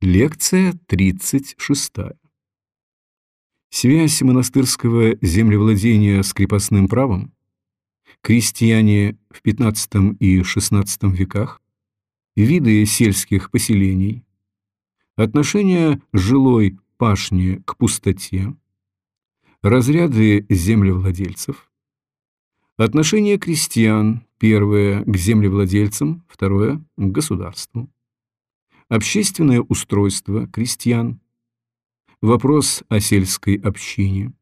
Лекция 36. Связь монастырского землевладения с крепостным правом, крестьяне в XV и XVI веках, виды сельских поселений, отношение жилой пашни к пустоте, разряды землевладельцев, отношение крестьян, первое к землевладельцам, второе к государству общественное устройство крестьян, вопрос о сельской общине,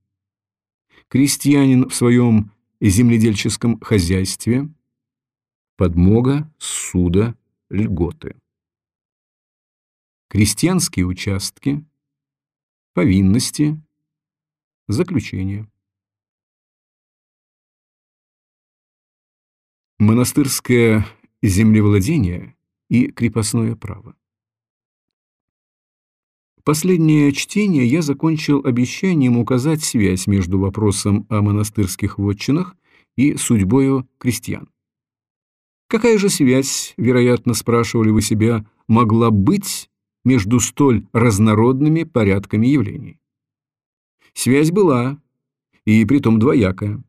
крестьянин в своем земледельческом хозяйстве, подмога, суда, льготы. Крестьянские участки, повинности, заключение. Монастырское землевладение и крепостное право. Последнее чтение я закончил обещанием указать связь между вопросом о монастырских вотчинах и судьбою крестьян. Какая же связь, вероятно, спрашивали вы себя, могла быть между столь разнородными порядками явлений? Связь была, и притом двоякая.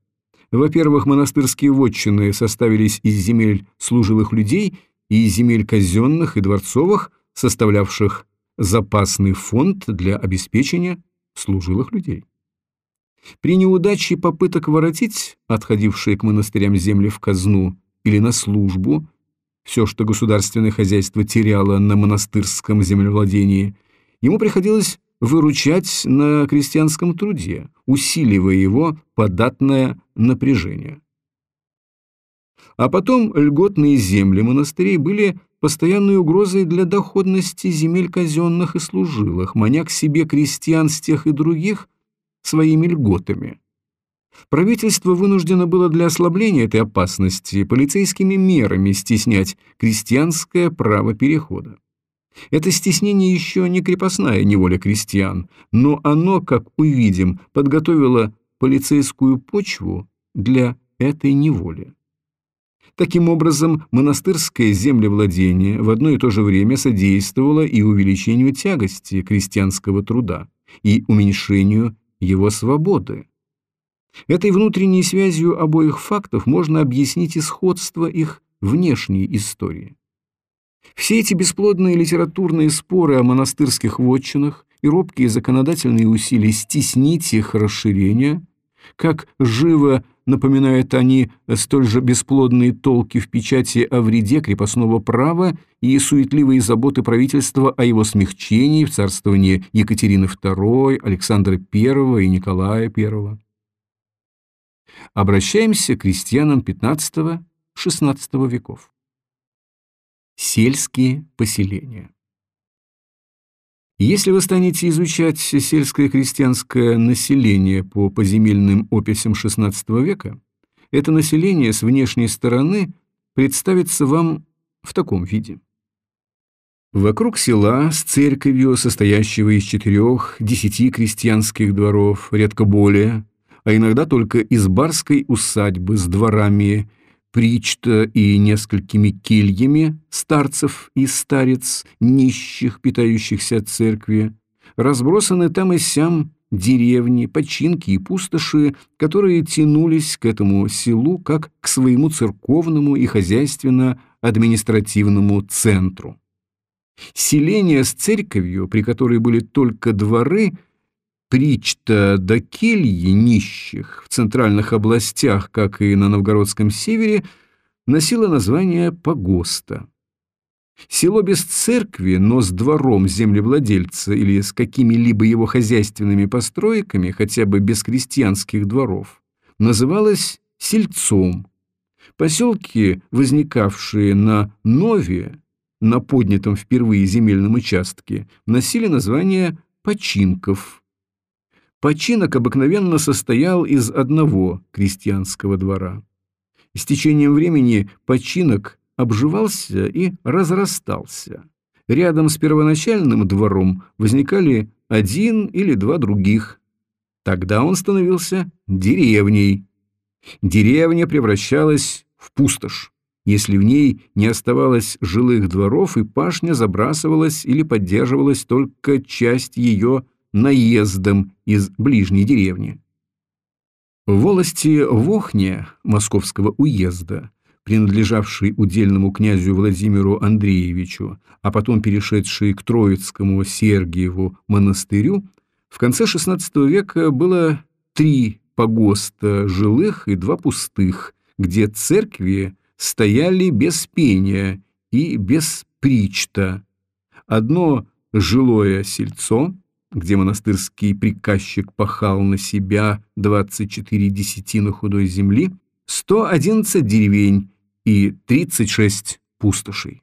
Во-первых, монастырские вотчины составились из земель служилых людей и из земель казенных и дворцовых, составлявших запасный фонд для обеспечения служилых людей. При неудаче попыток воротить отходившие к монастырям земли в казну или на службу, все, что государственное хозяйство теряло на монастырском землевладении, ему приходилось выручать на крестьянском труде, усиливая его податное напряжение. А потом льготные земли монастырей были постоянной угрозой для доходности земель казенных и служилых, маня к себе крестьян с тех и других своими льготами. Правительство вынуждено было для ослабления этой опасности полицейскими мерами стеснять крестьянское право перехода. Это стеснение еще не крепостная неволя крестьян, но оно, как увидим, подготовило полицейскую почву для этой неволи. Таким образом, монастырское землевладение в одно и то же время содействовало и увеличению тягости крестьянского труда, и уменьшению его свободы. Этой внутренней связью обоих фактов можно объяснить и сходство их внешней истории. Все эти бесплодные литературные споры о монастырских вотчинах и робкие законодательные усилия стеснить их расширение, как живо напоминают они столь же бесплодные толки в печати о вреде крепостного права и суетливые заботы правительства о его смягчении в царствовании Екатерины II, Александра I и Николая I. Обращаемся к крестьянам XV-XVI веков. Сельские поселения. Если вы станете изучать сельское крестьянское население по поземельным описям XVI века, это население с внешней стороны представится вам в таком виде. Вокруг села с церковью, состоящего из четырех-десяти крестьянских дворов, редко более, а иногда только из барской усадьбы с дворами причта и несколькими кельями старцев и старец, нищих, питающихся от церкви, разбросаны там и сям деревни, починки и пустоши, которые тянулись к этому селу как к своему церковному и хозяйственно-административному центру. Селение с церковью, при которой были только дворы – Причта до кельи нищих в центральных областях, как и на Новгородском севере, носило название Погоста. Село без церкви, но с двором землевладельца или с какими-либо его хозяйственными постройками, хотя бы без крестьянских дворов, называлось сельцом. Поселки, возникавшие на Нове, на поднятом впервые земельном участке, носили название починков. Починок обыкновенно состоял из одного крестьянского двора. С течением времени починок обживался и разрастался. Рядом с первоначальным двором возникали один или два других. Тогда он становился деревней. Деревня превращалась в пустошь. если в ней не оставалось жилых дворов и пашня забрасывалась или поддерживалась только часть ее наездом из ближней деревни. В волости Вохне Московского уезда, принадлежавшей удельному князю Владимиру Андреевичу, а потом перешедшей к Троицкому Сергиеву монастырю, в конце XVI века было три погоста жилых и два пустых, где церкви стояли без пения и без причта. Одно жилое сельцо, где монастырский приказчик пахал на себя 24 десятины худой земли, 111 деревень и 36 пустошей.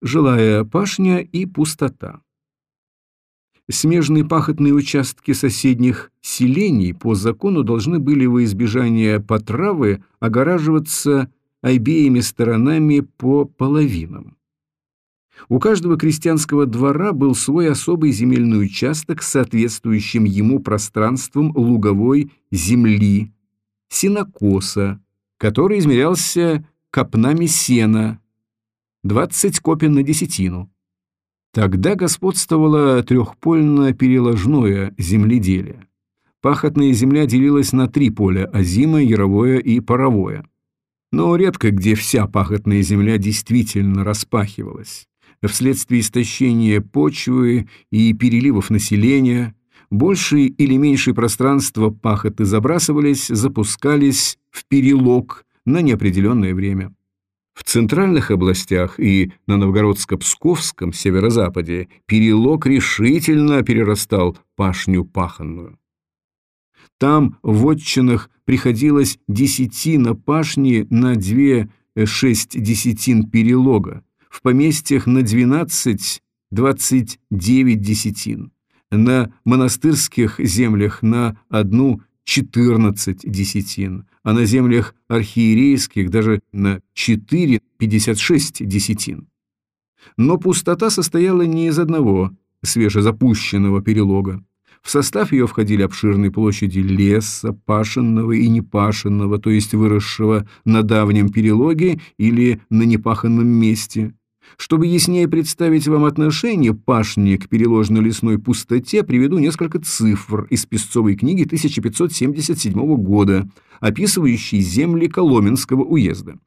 Жилая пашня и пустота. Смежные пахотные участки соседних селений по закону должны были во избежание потравы огораживаться обеими сторонами по половинам. У каждого крестьянского двора был свой особый земельный участок с соответствующим ему пространством луговой земли, сенокоса, который измерялся копнами сена, 20 копен на десятину. Тогда господствовало трехпольно-переложное земледелие. Пахотная земля делилась на три поля – озимое, яровое и паровое. Но редко где вся пахотная земля действительно распахивалась. Вследствие истощения почвы и переливов населения большее или меньшее пространство пахоты забрасывались, запускались в перелог на неопределенное время. В центральных областях и на Новгородско-Псковском северо-западе перелог решительно перерастал пашню паханную. Там в отчинах приходилось десятина пашни на две шесть десятин перелога, в поместьях на двенадцать двадцать девять десятин, на монастырских землях на одну 14 десятин, а на землях архиерейских даже на 4-56 десятин. Но пустота состояла не из одного свежезапущенного перелога. В состав ее входили обширные площади леса, пашенного и непашенного, то есть выросшего на давнем перелоге или на непаханном месте, чтобы яснее представить вам отношение пашни к переложно-лесной пустоте, приведу несколько цифр из песцовой книги 1577 года, описывающей земли Коломенского уезда.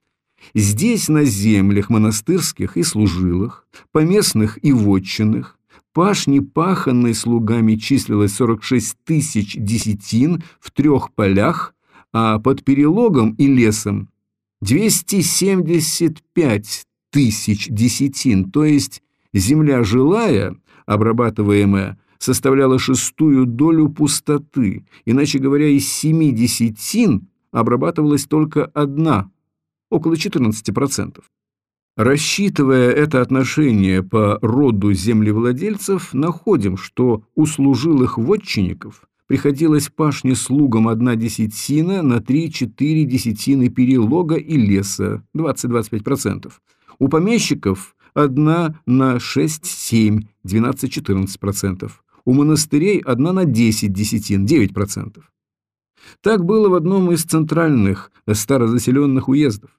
Здесь на землях монастырских и служилых, поместных и вотчинных, пашни паханной слугами числилось 46 тысяч десятин в трех полях, а под перелогом и лесом 275 тысяч десятин, то есть земля жилая, обрабатываемая, составляла шестую долю пустоты, иначе говоря, из семи десятин обрабатывалась только одна, около 14%. Рассчитывая это отношение по роду землевладельцев, находим, что у служилых вотчинников приходилось пашне слугам одна десятина на 3-4 десятины перелога и леса, 20-25%, у помещиков одна на 6-7, 12-14%. У монастырей одна на 10 десятин, 9%. Так было в одном из центральных старозаселенных уездов.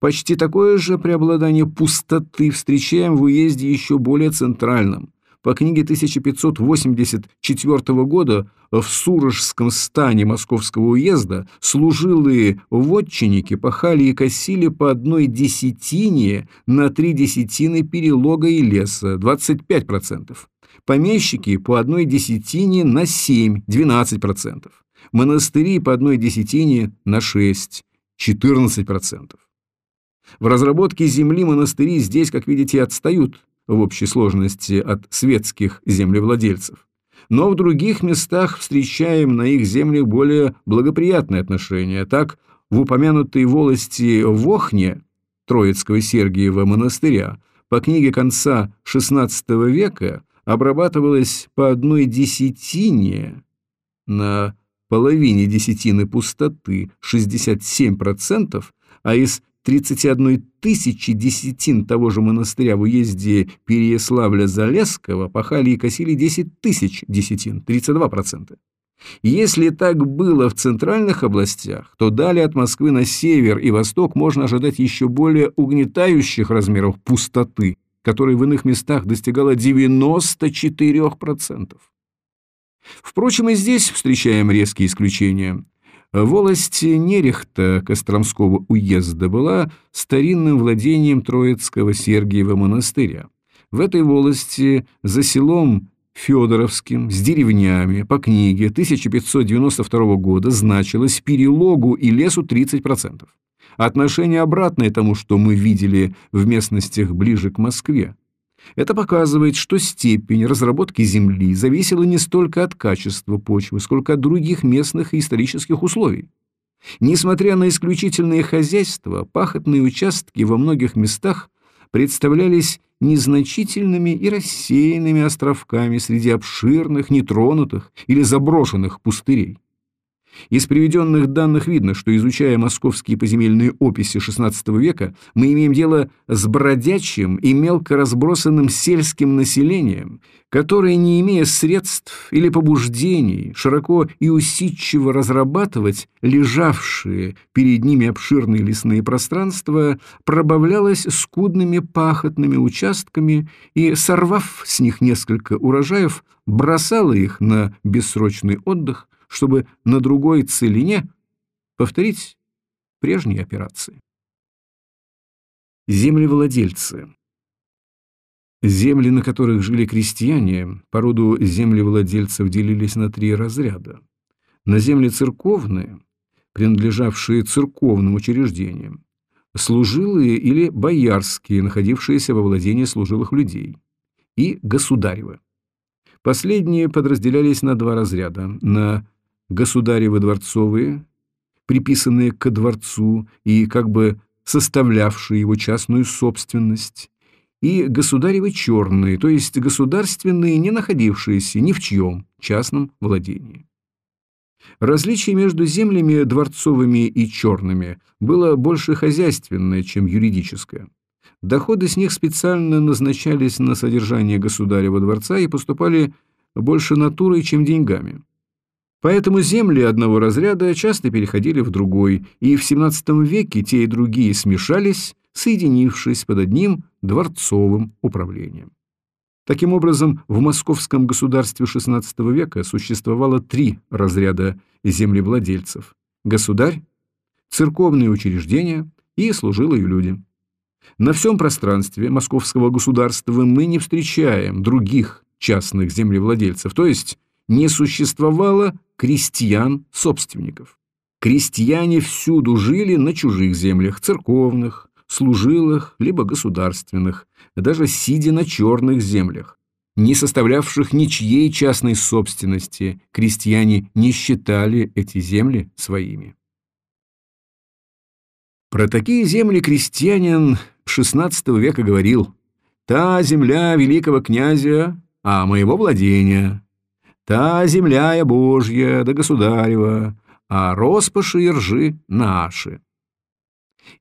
Почти такое же преобладание пустоты встречаем в уезде еще более центральном, по книге 1584 года в Сурожском стане Московского уезда служилые вотчинники пахали и косили по одной десятине на три десятины перелога и леса, 25%. Помещики по одной десятине на 7, 12%. Монастыри по одной десятине на 6, 14%. В разработке земли монастыри здесь, как видите, отстают в общей сложности от светских землевладельцев. Но в других местах встречаем на их землях более благоприятные отношения. Так, в упомянутой волости Вохне Троицкого Сергиева монастыря по книге конца XVI века обрабатывалось по одной десятине на половине десятины пустоты 67%, а из 31 тысячи десятин того же монастыря в уезде Переяславля-Залесского пахали и косили 10 тысяч десятин, 32%. Если так было в центральных областях, то далее от Москвы на север и восток можно ожидать еще более угнетающих размеров пустоты, которая в иных местах достигала 94%. Впрочем, и здесь встречаем резкие исключения. Волость Нерехта Костромского уезда была старинным владением Троицкого Сергиева монастыря. В этой волости за селом Федоровским с деревнями по книге 1592 года значилось перелогу и лесу 30%. Отношение обратное тому, что мы видели в местностях ближе к Москве. Это показывает, что степень разработки земли зависела не столько от качества почвы, сколько от других местных и исторических условий. Несмотря на исключительные хозяйства, пахотные участки во многих местах представлялись незначительными и рассеянными островками среди обширных, нетронутых или заброшенных пустырей. Из приведенных данных видно, что, изучая московские поземельные описи XVI века, мы имеем дело с бродячим и мелко разбросанным сельским населением, которое, не имея средств или побуждений, широко и усидчиво разрабатывать лежавшие перед ними обширные лесные пространства, пробавлялось скудными пахотными участками и, сорвав с них несколько урожаев, бросало их на бессрочный отдых, чтобы на другой целине повторить прежние операции. Землевладельцы Земли, на которых жили крестьяне, по роду землевладельцев делились на три разряда. На земли церковные, принадлежавшие церковным учреждениям, служилые или боярские, находившиеся во владении служилых людей, и государевы. Последние подразделялись на два разряда – на государевы дворцовые, приписанные ко дворцу и как бы составлявшие его частную собственность, и государевы черные, то есть государственные, не находившиеся ни в чьем частном владении. Различие между землями дворцовыми и черными было больше хозяйственное, чем юридическое. Доходы с них специально назначались на содержание государева дворца и поступали больше натурой, чем деньгами. Поэтому земли одного разряда часто переходили в другой, и в XVII веке те и другие смешались, соединившись под одним дворцовым управлением. Таким образом, в московском государстве XVI века существовало три разряда землевладельцев – государь, церковные учреждения и служилые люди. На всем пространстве московского государства мы не встречаем других частных землевладельцев, то есть не существовало крестьян-собственников. Крестьяне всюду жили на чужих землях, церковных, служилых, либо государственных, даже сидя на черных землях, не составлявших ничьей частной собственности, крестьяне не считали эти земли своими. Про такие земли крестьянин XVI века говорил «Та земля великого князя, а моего владения, Та земля Божья да государева, а роспаши и ржи наши.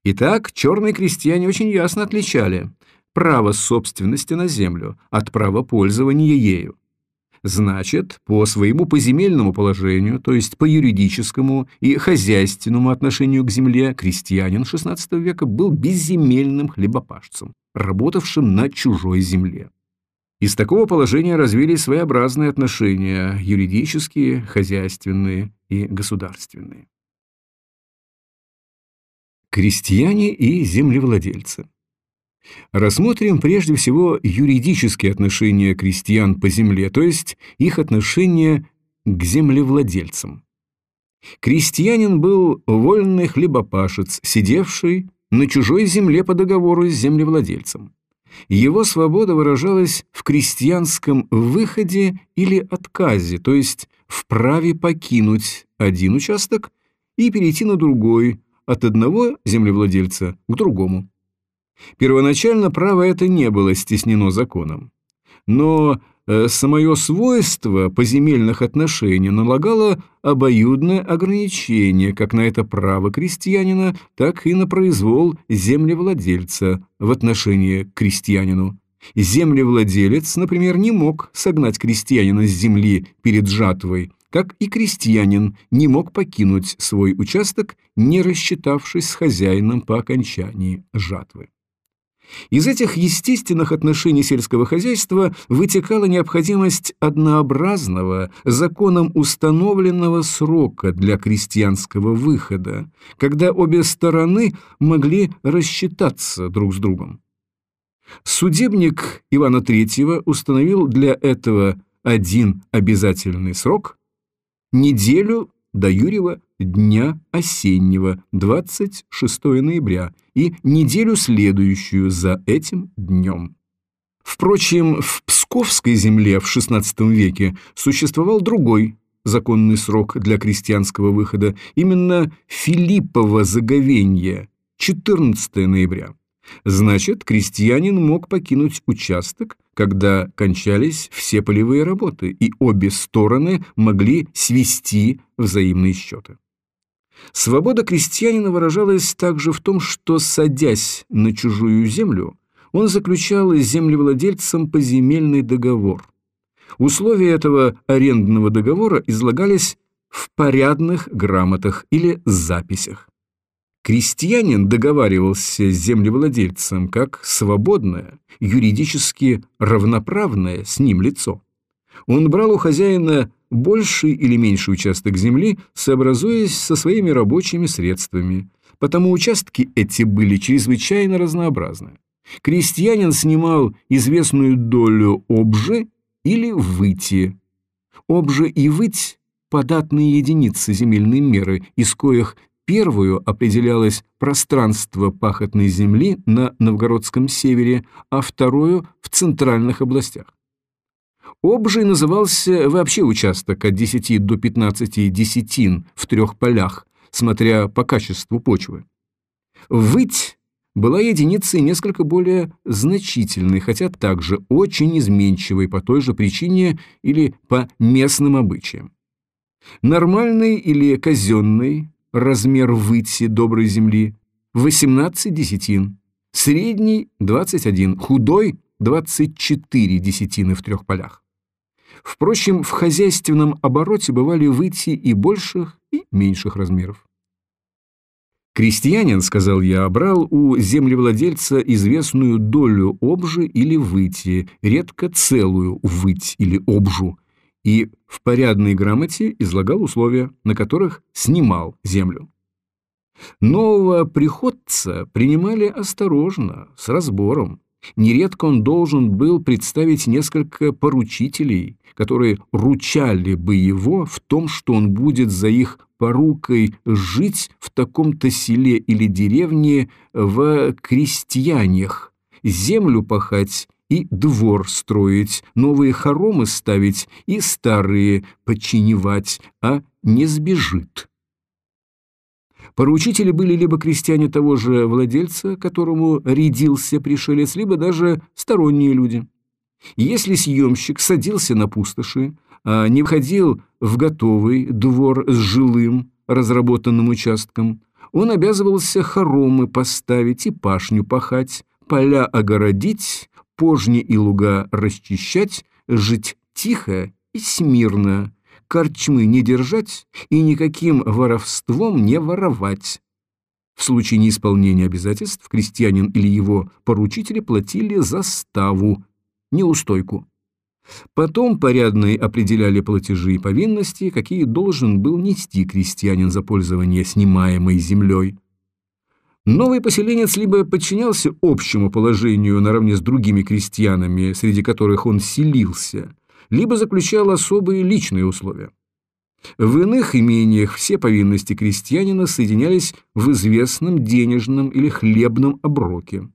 Итак, черные крестьяне очень ясно отличали право собственности на землю от права пользования ею. Значит, по своему поземельному положению, то есть по юридическому и хозяйственному отношению к земле, крестьянин XVI века был безземельным хлебопашцем, работавшим на чужой земле. Из такого положения развились своеобразные отношения – юридические, хозяйственные и государственные. Крестьяне и землевладельцы. Рассмотрим прежде всего юридические отношения крестьян по земле, то есть их отношения к землевладельцам. Крестьянин был вольный хлебопашец, сидевший на чужой земле по договору с землевладельцем. Его свобода выражалась в крестьянском выходе или отказе, то есть в праве покинуть один участок и перейти на другой, от одного землевладельца к другому. Первоначально право это не было стеснено законом. Но самое свойство поземельных отношений налагало обоюдное ограничение как на это право крестьянина, так и на произвол землевладельца в отношении к крестьянину. Землевладелец, например, не мог согнать крестьянина с земли перед жатвой, как и крестьянин не мог покинуть свой участок, не рассчитавшись с хозяином по окончании жатвы. Из этих естественных отношений сельского хозяйства вытекала необходимость однообразного, законом установленного срока для крестьянского выхода, когда обе стороны могли рассчитаться друг с другом. Судебник Ивана III установил для этого один обязательный срок – неделю до Юрьева дня осеннего, 26 ноября, и неделю следующую за этим днем. Впрочем, в Псковской земле в XVI веке существовал другой законный срок для крестьянского выхода, именно Филиппово заговенье, 14 ноября. Значит, крестьянин мог покинуть участок, когда кончались все полевые работы, и обе стороны могли свести взаимные счеты. Свобода крестьянина выражалась также в том, что, садясь на чужую землю, он заключал с землевладельцем поземельный договор. Условия этого арендного договора излагались в порядных грамотах или записях. Крестьянин договаривался с землевладельцем как свободное, юридически равноправное с ним лицо. Он брал у хозяина больший или меньший участок земли, сообразуясь со своими рабочими средствами, потому участки эти были чрезвычайно разнообразны. Крестьянин снимал известную долю обжи или выти. Обжи и выть – податные единицы земельной меры, из коих Первую определялось пространство пахотной земли на Новгородском севере, а вторую – в центральных областях. Обжий назывался вообще участок от 10 до 15 десятин в трех полях, смотря по качеству почвы. Выть была единицей несколько более значительной, хотя также очень изменчивой по той же причине или по местным обычаям. Нормальный или казенный размер выти доброй земли 18 десятин, средний 21, худой 24 десятины в трех полях. Впрочем, в хозяйственном обороте бывали выйти и больших, и меньших размеров. Крестьянин, сказал я, брал у землевладельца известную долю обжи или выйти, редко целую выть или обжу, и в порядной грамоте излагал условия, на которых снимал землю. Нового приходца принимали осторожно, с разбором. Нередко он должен был представить несколько поручителей, которые ручали бы его в том, что он будет за их порукой жить в таком-то селе или деревне в крестьянях, землю пахать и двор строить, новые хоромы ставить и старые подчиневать, а не сбежит. Поручители были либо крестьяне того же владельца, которому рядился пришелец, либо даже сторонние люди. Если съемщик садился на пустоши, а не входил в готовый двор с жилым, разработанным участком, он обязывался хоромы поставить и пашню пахать, поля огородить, пожни и луга расчищать, жить тихо и смирно, корчмы не держать и никаким воровством не воровать. В случае неисполнения обязательств крестьянин или его поручители платили заставу, неустойку. Потом порядные определяли платежи и повинности, какие должен был нести крестьянин за пользование снимаемой землей. Новый поселенец либо подчинялся общему положению наравне с другими крестьянами, среди которых он селился, либо заключал особые личные условия. В иных имениях все повинности крестьянина соединялись в известном денежном или хлебном оброке.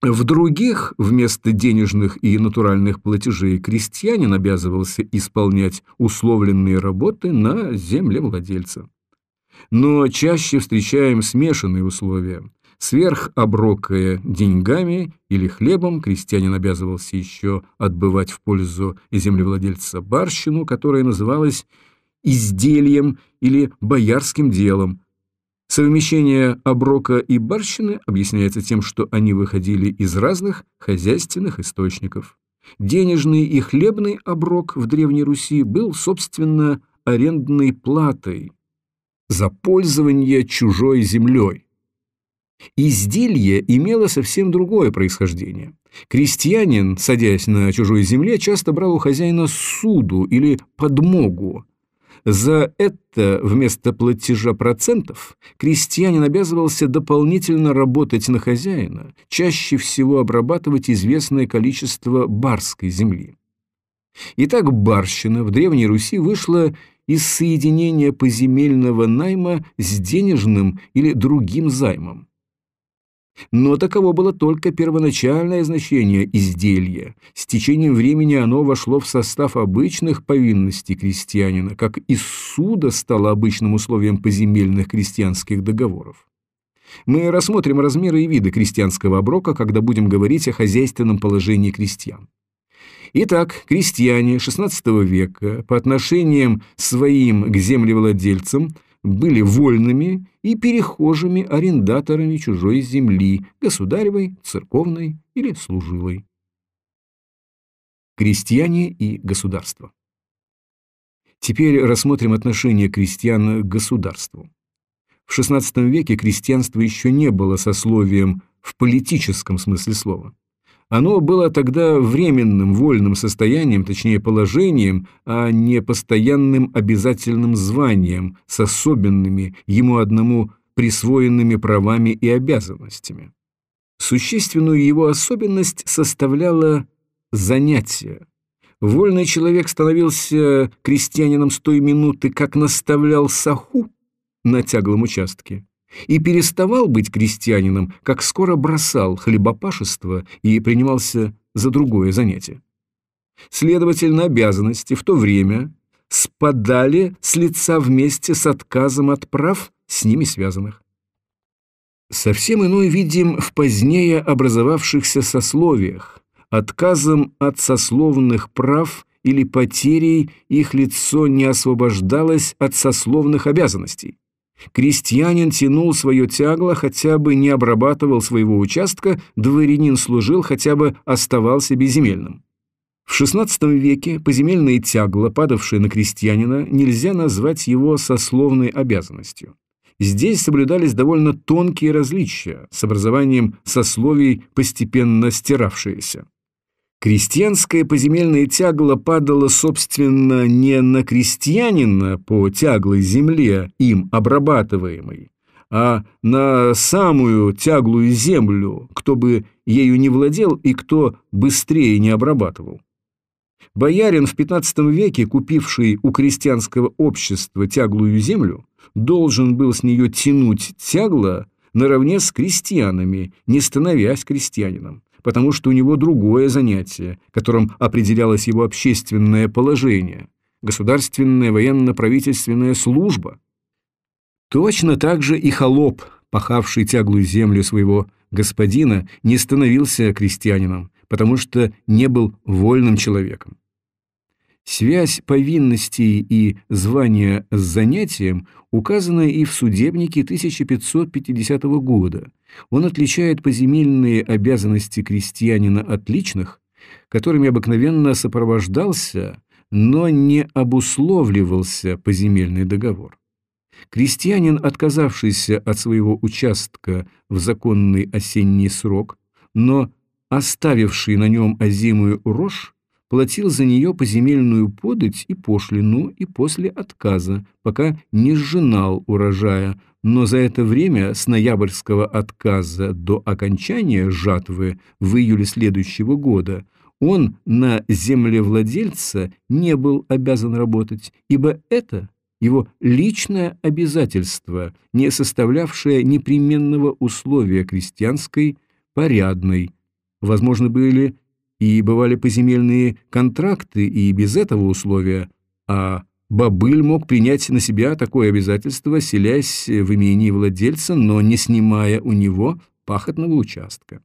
В других вместо денежных и натуральных платежей крестьянин обязывался исполнять условленные работы на землевладельца но чаще встречаем смешанные условия. Сверхоброкая деньгами или хлебом, крестьянин обязывался еще отбывать в пользу землевладельца барщину, которая называлась изделием или боярским делом. Совмещение оброка и барщины объясняется тем, что они выходили из разных хозяйственных источников. Денежный и хлебный оброк в Древней Руси был, собственно, арендной платой за пользование чужой землей. Изделие имело совсем другое происхождение. Крестьянин, садясь на чужой земле, часто брал у хозяина суду или подмогу. За это вместо платежа процентов крестьянин обязывался дополнительно работать на хозяина, чаще всего обрабатывать известное количество барской земли. Итак, барщина в Древней Руси вышла из соединения поземельного найма с денежным или другим займом. Но таково было только первоначальное значение изделия. С течением времени оно вошло в состав обычных повинностей крестьянина, как и суда стало обычным условием поземельных крестьянских договоров. Мы рассмотрим размеры и виды крестьянского оброка, когда будем говорить о хозяйственном положении крестьян. Итак, крестьяне XVI века по отношениям своим к землевладельцам были вольными и перехожими арендаторами чужой земли, государевой, церковной или служилой. Крестьяне и государство. Теперь рассмотрим отношение крестьян к государству. В XVI веке крестьянство еще не было сословием в политическом смысле слова. Оно было тогда временным вольным состоянием, точнее положением, а не постоянным обязательным званием с особенными ему одному присвоенными правами и обязанностями. Существенную его особенность составляло занятие. Вольный человек становился крестьянином с той минуты, как наставлял саху на тяглом участке, и переставал быть крестьянином, как скоро бросал хлебопашество и принимался за другое занятие. Следовательно, обязанности в то время спадали с лица вместе с отказом от прав, с ними связанных. Совсем иной видим в позднее образовавшихся сословиях, отказом от сословных прав или потерей их лицо не освобождалось от сословных обязанностей. Крестьянин тянул свое тягло, хотя бы не обрабатывал своего участка, дворянин служил, хотя бы оставался безземельным. В XVI веке поземельное тягло, падавшее на крестьянина, нельзя назвать его сословной обязанностью. Здесь соблюдались довольно тонкие различия с образованием сословий, постепенно стиравшиеся. Крестьянское поземельное тягло падало, собственно, не на крестьянина по тяглой земле, им обрабатываемой, а на самую тяглую землю, кто бы ею не владел и кто быстрее не обрабатывал. Боярин в XV веке, купивший у крестьянского общества тяглую землю, должен был с нее тянуть тягло наравне с крестьянами, не становясь крестьянином потому что у него другое занятие, которым определялось его общественное положение, государственная военно-правительственная служба. Точно так же и холоп, пахавший тяглую землю своего господина, не становился крестьянином, потому что не был вольным человеком. Связь повинностей и звания с занятием указана и в судебнике 1550 года. Он отличает поземельные обязанности крестьянина от личных, которыми обыкновенно сопровождался, но не обусловливался поземельный договор. Крестьянин, отказавшийся от своего участка в законный осенний срок, но оставивший на нем озимую рожь, платил за нее поземельную подать и пошлину и после отказа, пока не сжинал урожая, но за это время с ноябрьского отказа до окончания жатвы в июле следующего года он на землевладельца не был обязан работать, ибо это его личное обязательство, не составлявшее непременного условия крестьянской порядной. Возможно, были и бывали поземельные контракты и без этого условия, а бобыль мог принять на себя такое обязательство, селясь в имении владельца, но не снимая у него пахотного участка.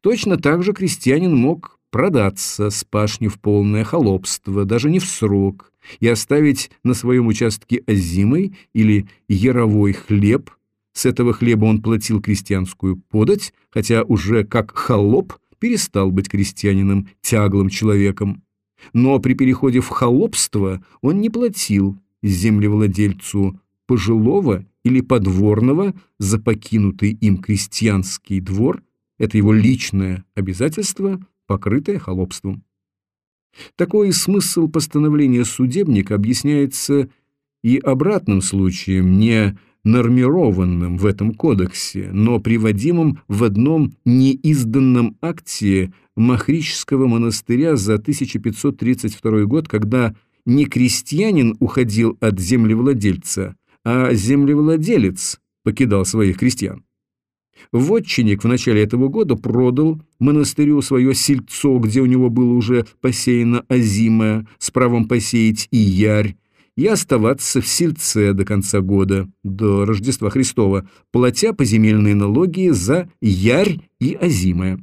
Точно так же крестьянин мог продаться с пашни в полное холопство, даже не в срок, и оставить на своем участке озимый или яровой хлеб. С этого хлеба он платил крестьянскую подать, хотя уже как холоп – перестал быть крестьянином, тяглым человеком. Но при переходе в холопство он не платил землевладельцу пожилого или подворного за покинутый им крестьянский двор, это его личное обязательство, покрытое холопством. Такой смысл постановления судебника объясняется и обратным случаем, не нормированным в этом кодексе, но приводимым в одном неизданном акте Махрического монастыря за 1532 год, когда не крестьянин уходил от землевладельца, а землевладелец покидал своих крестьян. Вотчинник в начале этого года продал монастырю свое сельцо, где у него было уже посеяно озимое, с правом посеять и ярь, и оставаться в сельце до конца года, до Рождества Христова, платя поземельные налоги за ярь и озимое.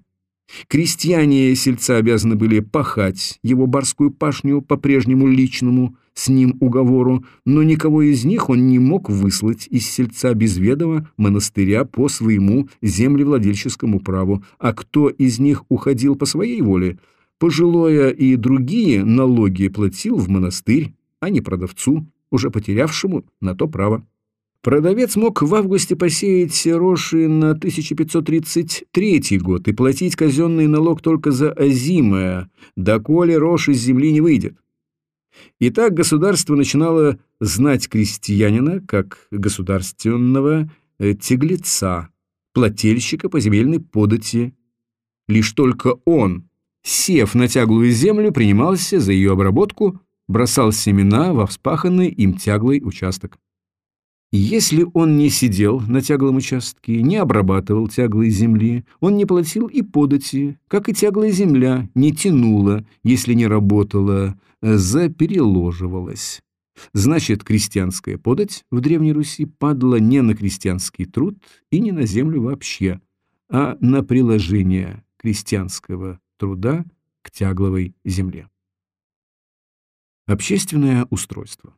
Крестьяне сельца обязаны были пахать его барскую пашню по прежнему личному с ним уговору, но никого из них он не мог выслать из сельца без ведома монастыря по своему землевладельческому праву, а кто из них уходил по своей воле, пожилое и другие налоги платил в монастырь, а не продавцу, уже потерявшему на то право. Продавец мог в августе посеять рожи на 1533 год и платить казенный налог только за озимое, доколе рожь из земли не выйдет. Итак, государство начинало знать крестьянина как государственного э, теглеца, плательщика по земельной подати. Лишь только он, сев на тяглую землю, принимался за ее обработку, бросал семена во вспаханный им тяглый участок. Если он не сидел на тяглом участке, не обрабатывал тяглой земли, он не платил и подати, как и тяглая земля не тянула, если не работала, запереложивалась. Значит, крестьянская подать в Древней Руси падала не на крестьянский труд и не на землю вообще, а на приложение крестьянского труда к тягловой земле. Общественное устройство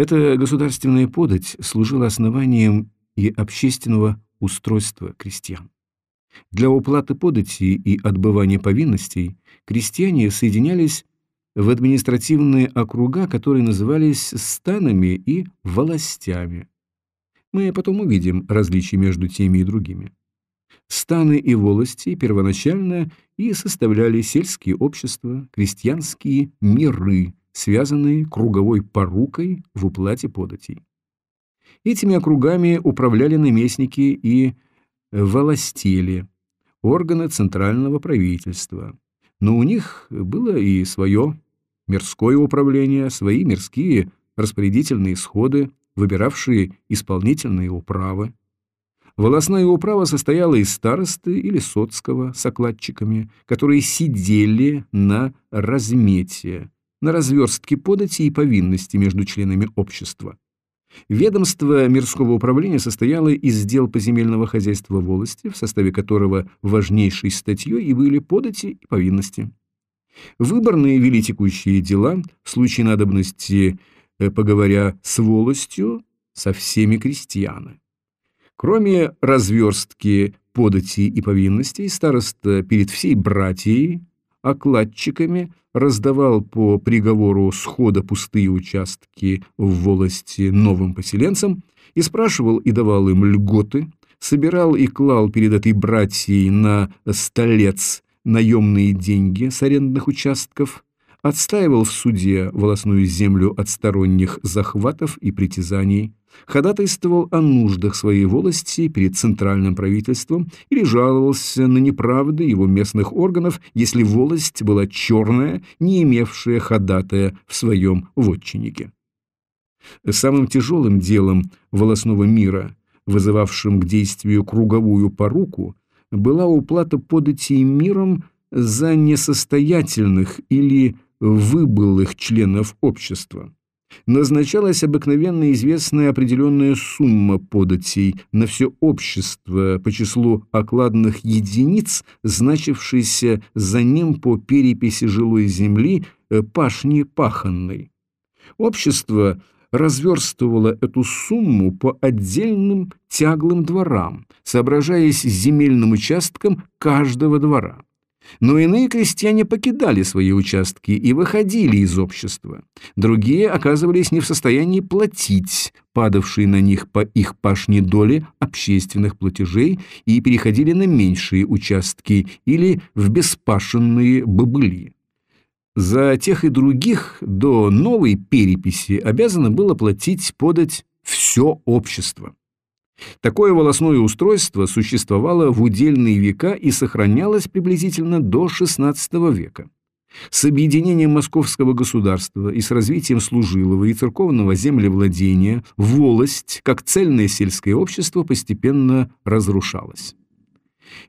эта государственная подать служила основанием и общественного устройства крестьян. Для уплаты подати и отбывания повинностей крестьяне соединялись в административные округа, которые назывались станами и волостями. Мы потом увидим различия между теми и другими. Станы и волости первоначально и составляли сельские общества, крестьянские миры, связанные круговой порукой в уплате податей. Этими округами управляли наместники и волостели, органы центрального правительства. Но у них было и свое мирское управление, свои мирские распорядительные сходы, выбиравшие исполнительные управы. Волосная управа состояла из старосты или соцкого с окладчиками, которые сидели на размете, на разверстке подати и повинности между членами общества. Ведомство мирского управления состояло из дел поземельного хозяйства волости, в составе которого важнейшей статьей и были подати и повинности. Выборные вели текущие дела, в случае надобности, э, поговоря с волостью, со всеми крестьяны. Кроме разверстки подати и повинностей, староста перед всей братьей, окладчиками раздавал по приговору схода пустые участки в волости новым поселенцам и спрашивал и давал им льготы, собирал и клал перед этой братьей на столец наемные деньги с арендных участков, отстаивал в суде волосную землю от сторонних захватов и притязаний, ходатайствовал о нуждах своей волости перед центральным правительством или жаловался на неправды его местных органов, если волость была черная, не имевшая ходатая в своем вотчиннике. Самым тяжелым делом волосного мира, вызывавшим к действию круговую поруку, была уплата податей миром за несостоятельных или выбылых членов общества назначалась обыкновенно известная определенная сумма податей на все общество по числу окладных единиц, значившейся за ним по переписи жилой земли э, пашни паханной. Общество разверстывало эту сумму по отдельным тяглым дворам, соображаясь земельным участкам каждого двора. Но иные крестьяне покидали свои участки и выходили из общества. Другие оказывались не в состоянии платить падавшие на них по их пашне доли общественных платежей и переходили на меньшие участки или в беспашенные бобыли. За тех и других до новой переписи обязано было платить подать все общество. Такое волосное устройство существовало в удельные века и сохранялось приблизительно до XVI века. С объединением московского государства и с развитием служилого и церковного землевладения волость, как цельное сельское общество, постепенно разрушалась.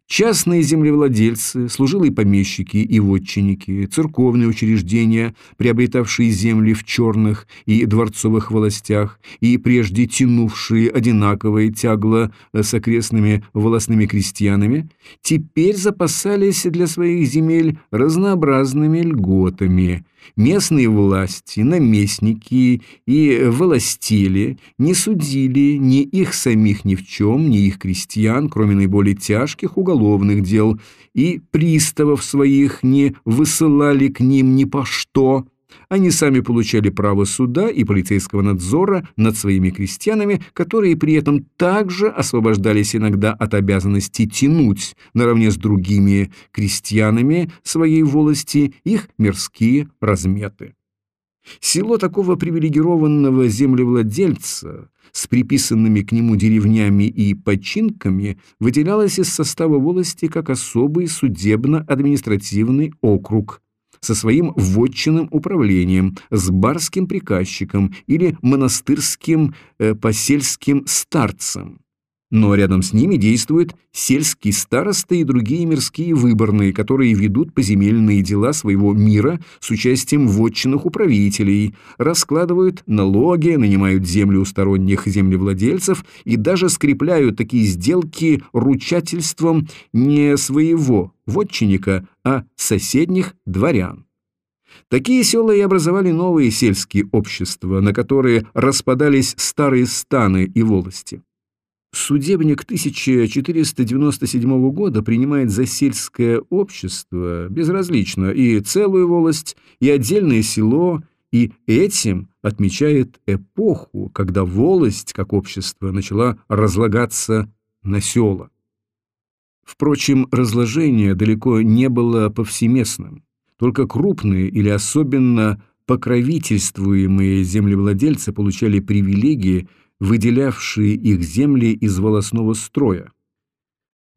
Частные землевладельцы, служилые помещики и вотчинники, церковные учреждения, приобретавшие земли в черных и дворцовых властях и прежде тянувшие одинаковое тягло с окрестными волосными крестьянами, теперь запасались для своих земель разнообразными льготами, Местные власти, наместники и властели не судили ни их самих ни в чем, ни их крестьян, кроме наиболее тяжких уголовных дел, и приставов своих не высылали к ним ни по что, они сами получали право суда и полицейского надзора над своими крестьянами, которые при этом также освобождались иногда от обязанности тянуть наравне с другими крестьянами своей волости их мирские разметы. Село такого привилегированного землевладельца с приписанными к нему деревнями и починками выделялось из состава волости как особый судебно-административный округ, со своим вотчинным управлением, с барским приказчиком или монастырским э, посельским старцем но рядом с ними действуют сельские старосты и другие мирские выборные, которые ведут поземельные дела своего мира с участием вотчинных управителей, раскладывают налоги, нанимают земли у сторонних землевладельцев и даже скрепляют такие сделки ручательством не своего вотчинника, а соседних дворян. Такие села и образовали новые сельские общества, на которые распадались старые станы и волости. Судебник 1497 года принимает за сельское общество безразлично и целую волость, и отдельное село, и этим отмечает эпоху, когда волость, как общество, начала разлагаться на села. Впрочем, разложение далеко не было повсеместным. Только крупные или особенно покровительствуемые землевладельцы получали привилегии – выделявшие их земли из волосного строя.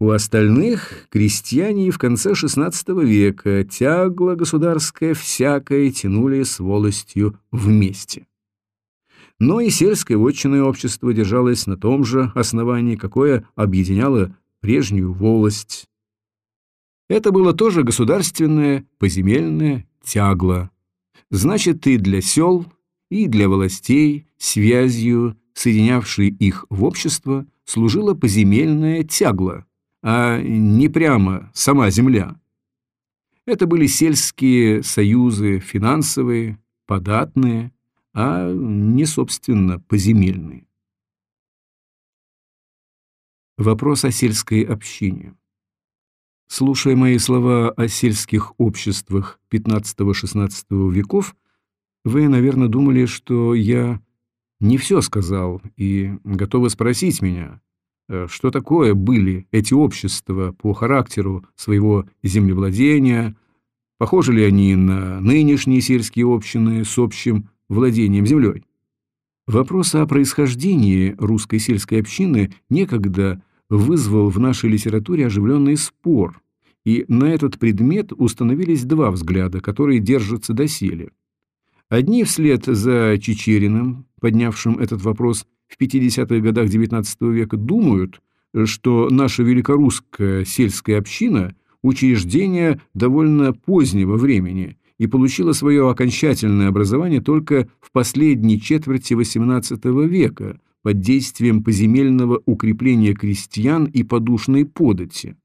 У остальных крестьяне в конце XVI века тягло государское всякое тянули с волостью вместе. Но и сельское вотчинное общество держалось на том же основании, какое объединяло прежнюю волость. Это было тоже государственное поземельное тягло. Значит, и для сел, и для властей связью соединявшей их в общество, служила поземельная тягла, а не прямо сама земля. Это были сельские союзы финансовые, податные, а не, собственно, поземельные. Вопрос о сельской общине. Слушая мои слова о сельских обществах XV-XVI веков, вы, наверное, думали, что я не все сказал и готовы спросить меня, э, что такое были эти общества по характеру своего землевладения, похожи ли они на нынешние сельские общины с общим владением землей. Вопрос о происхождении русской сельской общины некогда вызвал в нашей литературе оживленный спор, и на этот предмет установились два взгляда, которые держатся доселе. Одни вслед за Чечериным, поднявшим этот вопрос в 50-х годах XIX века, думают, что наша великорусская сельская община – учреждение довольно позднего времени и получила свое окончательное образование только в последней четверти XVIII века под действием поземельного укрепления крестьян и подушной подати.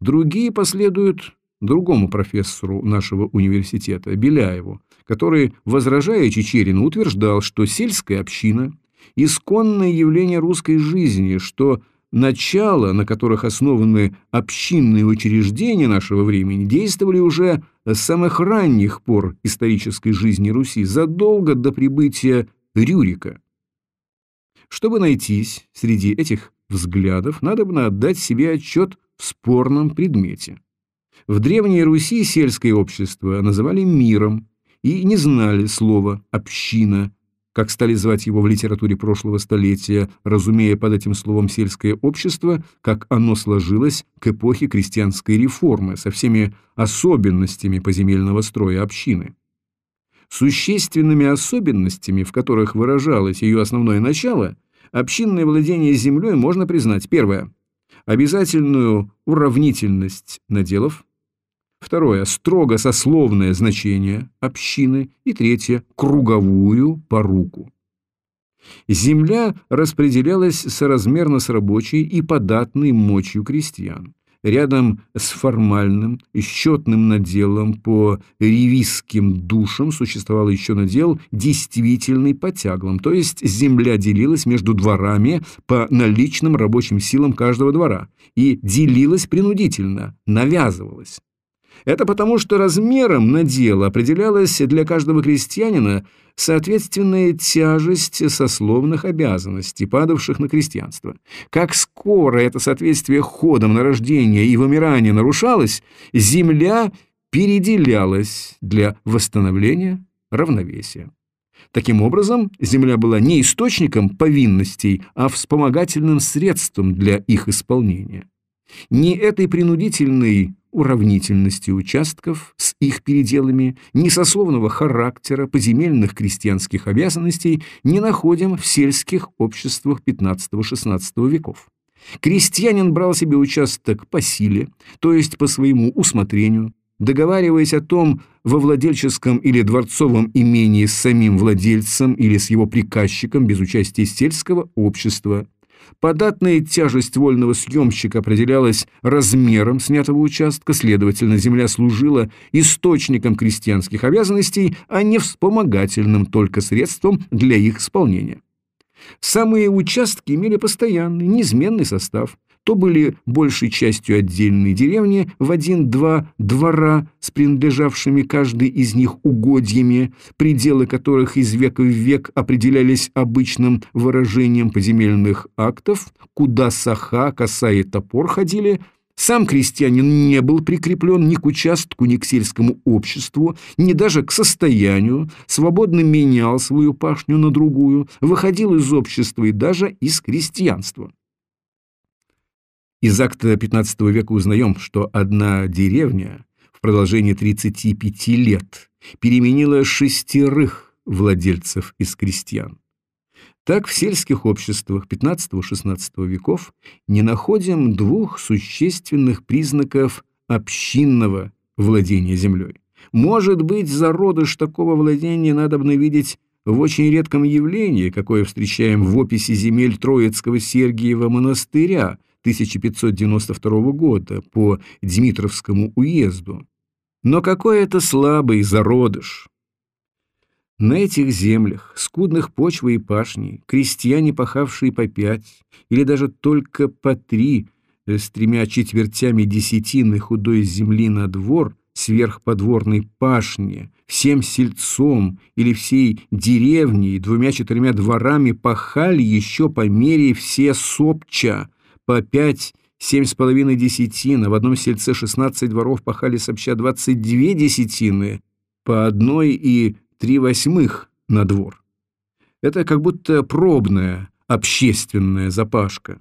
Другие последуют другому профессору нашего университета, Беляеву, который, возражая Чечерину, утверждал, что сельская община – исконное явление русской жизни, что начала, на которых основаны общинные учреждения нашего времени, действовали уже с самых ранних пор исторической жизни Руси, задолго до прибытия Рюрика. Чтобы найтись среди этих взглядов, надо бы отдать себе отчет в спорном предмете. В Древней Руси сельское общество называли миром и не знали слова «община», как стали звать его в литературе прошлого столетия, разумея под этим словом сельское общество, как оно сложилось к эпохе крестьянской реформы со всеми особенностями поземельного строя общины. Существенными особенностями, в которых выражалось ее основное начало, общинное владение землей можно признать первое – обязательную уравнительность наделов, второе – строго сословное значение общины. И третье – круговую поруку. Земля распределялась соразмерно с рабочей и податной мочью крестьян. Рядом с формальным счетным наделом по ревизским душам существовал еще надел действительный по тяглам, то есть земля делилась между дворами по наличным рабочим силам каждого двора. И делилась принудительно, навязывалась. Это потому, что размером надела определялась для каждого крестьянина соответственная тяжесть сословных обязанностей, падавших на крестьянство. Как скоро это соответствие ходом на рождение и вымирание нарушалось, земля переделялась для восстановления равновесия. Таким образом, земля была не источником повинностей, а вспомогательным средством для их исполнения. Не этой принудительной уравнительности участков с их переделами, ни сословного характера поземельных крестьянских обязанностей не находим в сельских обществах XV-XVI веков. Крестьянин брал себе участок по силе, то есть по своему усмотрению, договариваясь о том во владельческом или дворцовом имении с самим владельцем или с его приказчиком без участия сельского общества – Податная тяжесть вольного съемщика определялась размером снятого участка, следовательно, земля служила источником крестьянских обязанностей, а не вспомогательным только средством для их исполнения. Самые участки имели постоянный, неизменный состав, то были большей частью отдельные деревни в один-два двора с принадлежавшими каждый из них угодьями, пределы которых из века в век определялись обычным выражением поземельных актов, куда саха, коса и топор ходили – сам крестьянин не был прикреплен ни к участку, ни к сельскому обществу, ни даже к состоянию, свободно менял свою пашню на другую, выходил из общества и даже из крестьянства. Из акта XV века узнаем, что одна деревня в продолжении 35 лет переменила шестерых владельцев из крестьян. Так в сельских обществах XV-XVI веков не находим двух существенных признаков общинного владения землей. Может быть, зародыш такого владения надо видеть в очень редком явлении, какое встречаем в описи земель Троицкого Сергиева монастыря 1592 года по Дмитровскому уезду. Но какой это слабый зародыш! На этих землях, скудных почвы и пашней, крестьяне, пахавшие по пять или даже только по три э, с тремя четвертями десятины худой земли на двор, сверхподворной пашни, всем сельцом или всей деревней двумя-четырьмя дворами пахали еще по мере все сопча, по пять семь с половиной десятин, а в одном сельце шестнадцать дворов пахали сообща двадцать две десятины, по одной и три восьмых на двор. Это как будто пробная общественная запашка.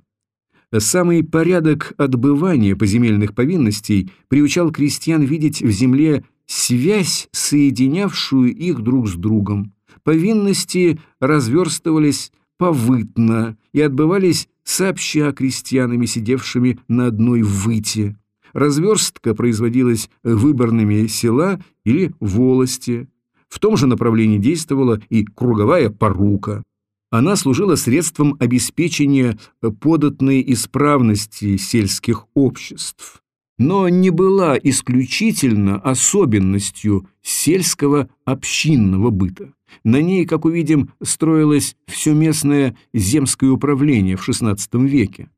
Самый порядок отбывания поземельных повинностей приучал крестьян видеть в земле связь, соединявшую их друг с другом. Повинности разверстывались повытно и отбывались сообща крестьянами, сидевшими на одной выте. Разверстка производилась выборными села или волости. В том же направлении действовала и круговая порука. Она служила средством обеспечения податной исправности сельских обществ, но не была исключительно особенностью сельского общинного быта. На ней, как увидим, строилось все местное земское управление в XVI веке.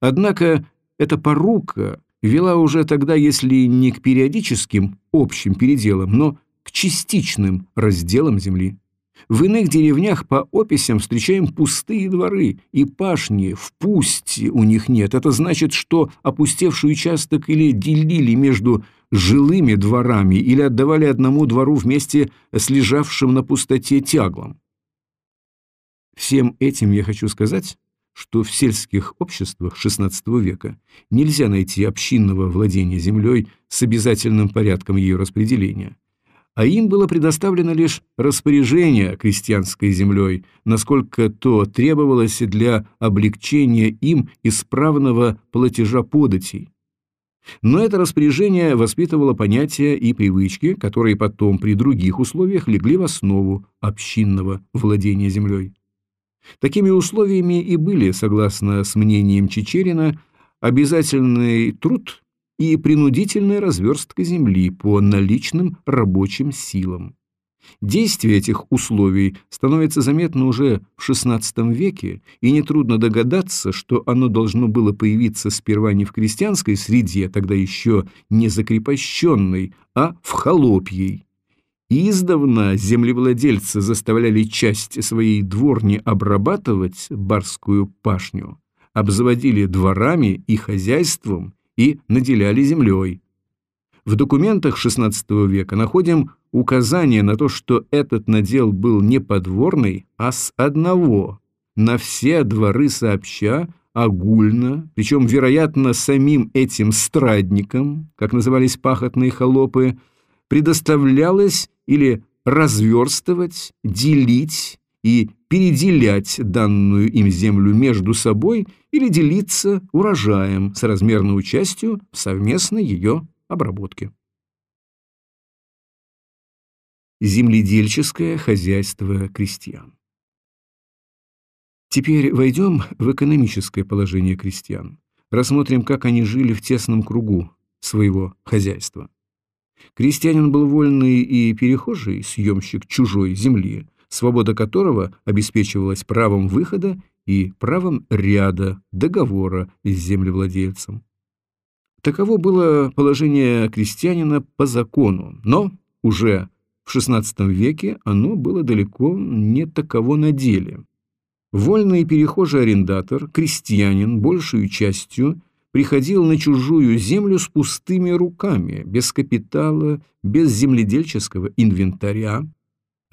Однако эта порука вела уже тогда, если не к периодическим общим переделам, но к частичным разделам земли. В иных деревнях по описям встречаем пустые дворы, и пашни в пусте у них нет. Это значит, что опустевший участок или делили между жилыми дворами, или отдавали одному двору вместе с лежавшим на пустоте тяглом. Всем этим я хочу сказать, что в сельских обществах XVI века нельзя найти общинного владения землей с обязательным порядком ее распределения, а им было предоставлено лишь распоряжение крестьянской землей, насколько то требовалось для облегчения им исправного платежа податей. Но это распоряжение воспитывало понятия и привычки, которые потом при других условиях легли в основу общинного владения землей. Такими условиями и были, согласно с мнением Чечерина, обязательный труд и принудительная разверстка земли по наличным рабочим силам. Действие этих условий становится заметно уже в XVI веке, и нетрудно догадаться, что оно должно было появиться сперва не в крестьянской среде, тогда еще не закрепощенной, а в холопьей, Издавна землевладельцы заставляли часть своей дворни обрабатывать барскую пашню, обзаводили дворами и хозяйством и наделяли землей. В документах XVI века находим указание на то, что этот надел был не подворный, а с одного, на все дворы сообща, огульно, причем, вероятно, самим этим страдникам, как назывались пахотные холопы, предоставлялось или разверстывать, делить и переделять данную им землю между собой или делиться урожаем с размерной участью в совместной ее обработке. Земледельческое хозяйство крестьян Теперь войдем в экономическое положение крестьян. Рассмотрим, как они жили в тесном кругу своего хозяйства. Крестьянин был вольный и перехожий съемщик чужой земли, свобода которого обеспечивалась правом выхода и правом ряда договора с землевладельцем. Таково было положение крестьянина по закону, но уже в XVI веке оно было далеко не таково на деле. Вольный перехожий арендатор, крестьянин, большую частью приходил на чужую землю с пустыми руками, без капитала, без земледельческого инвентаря.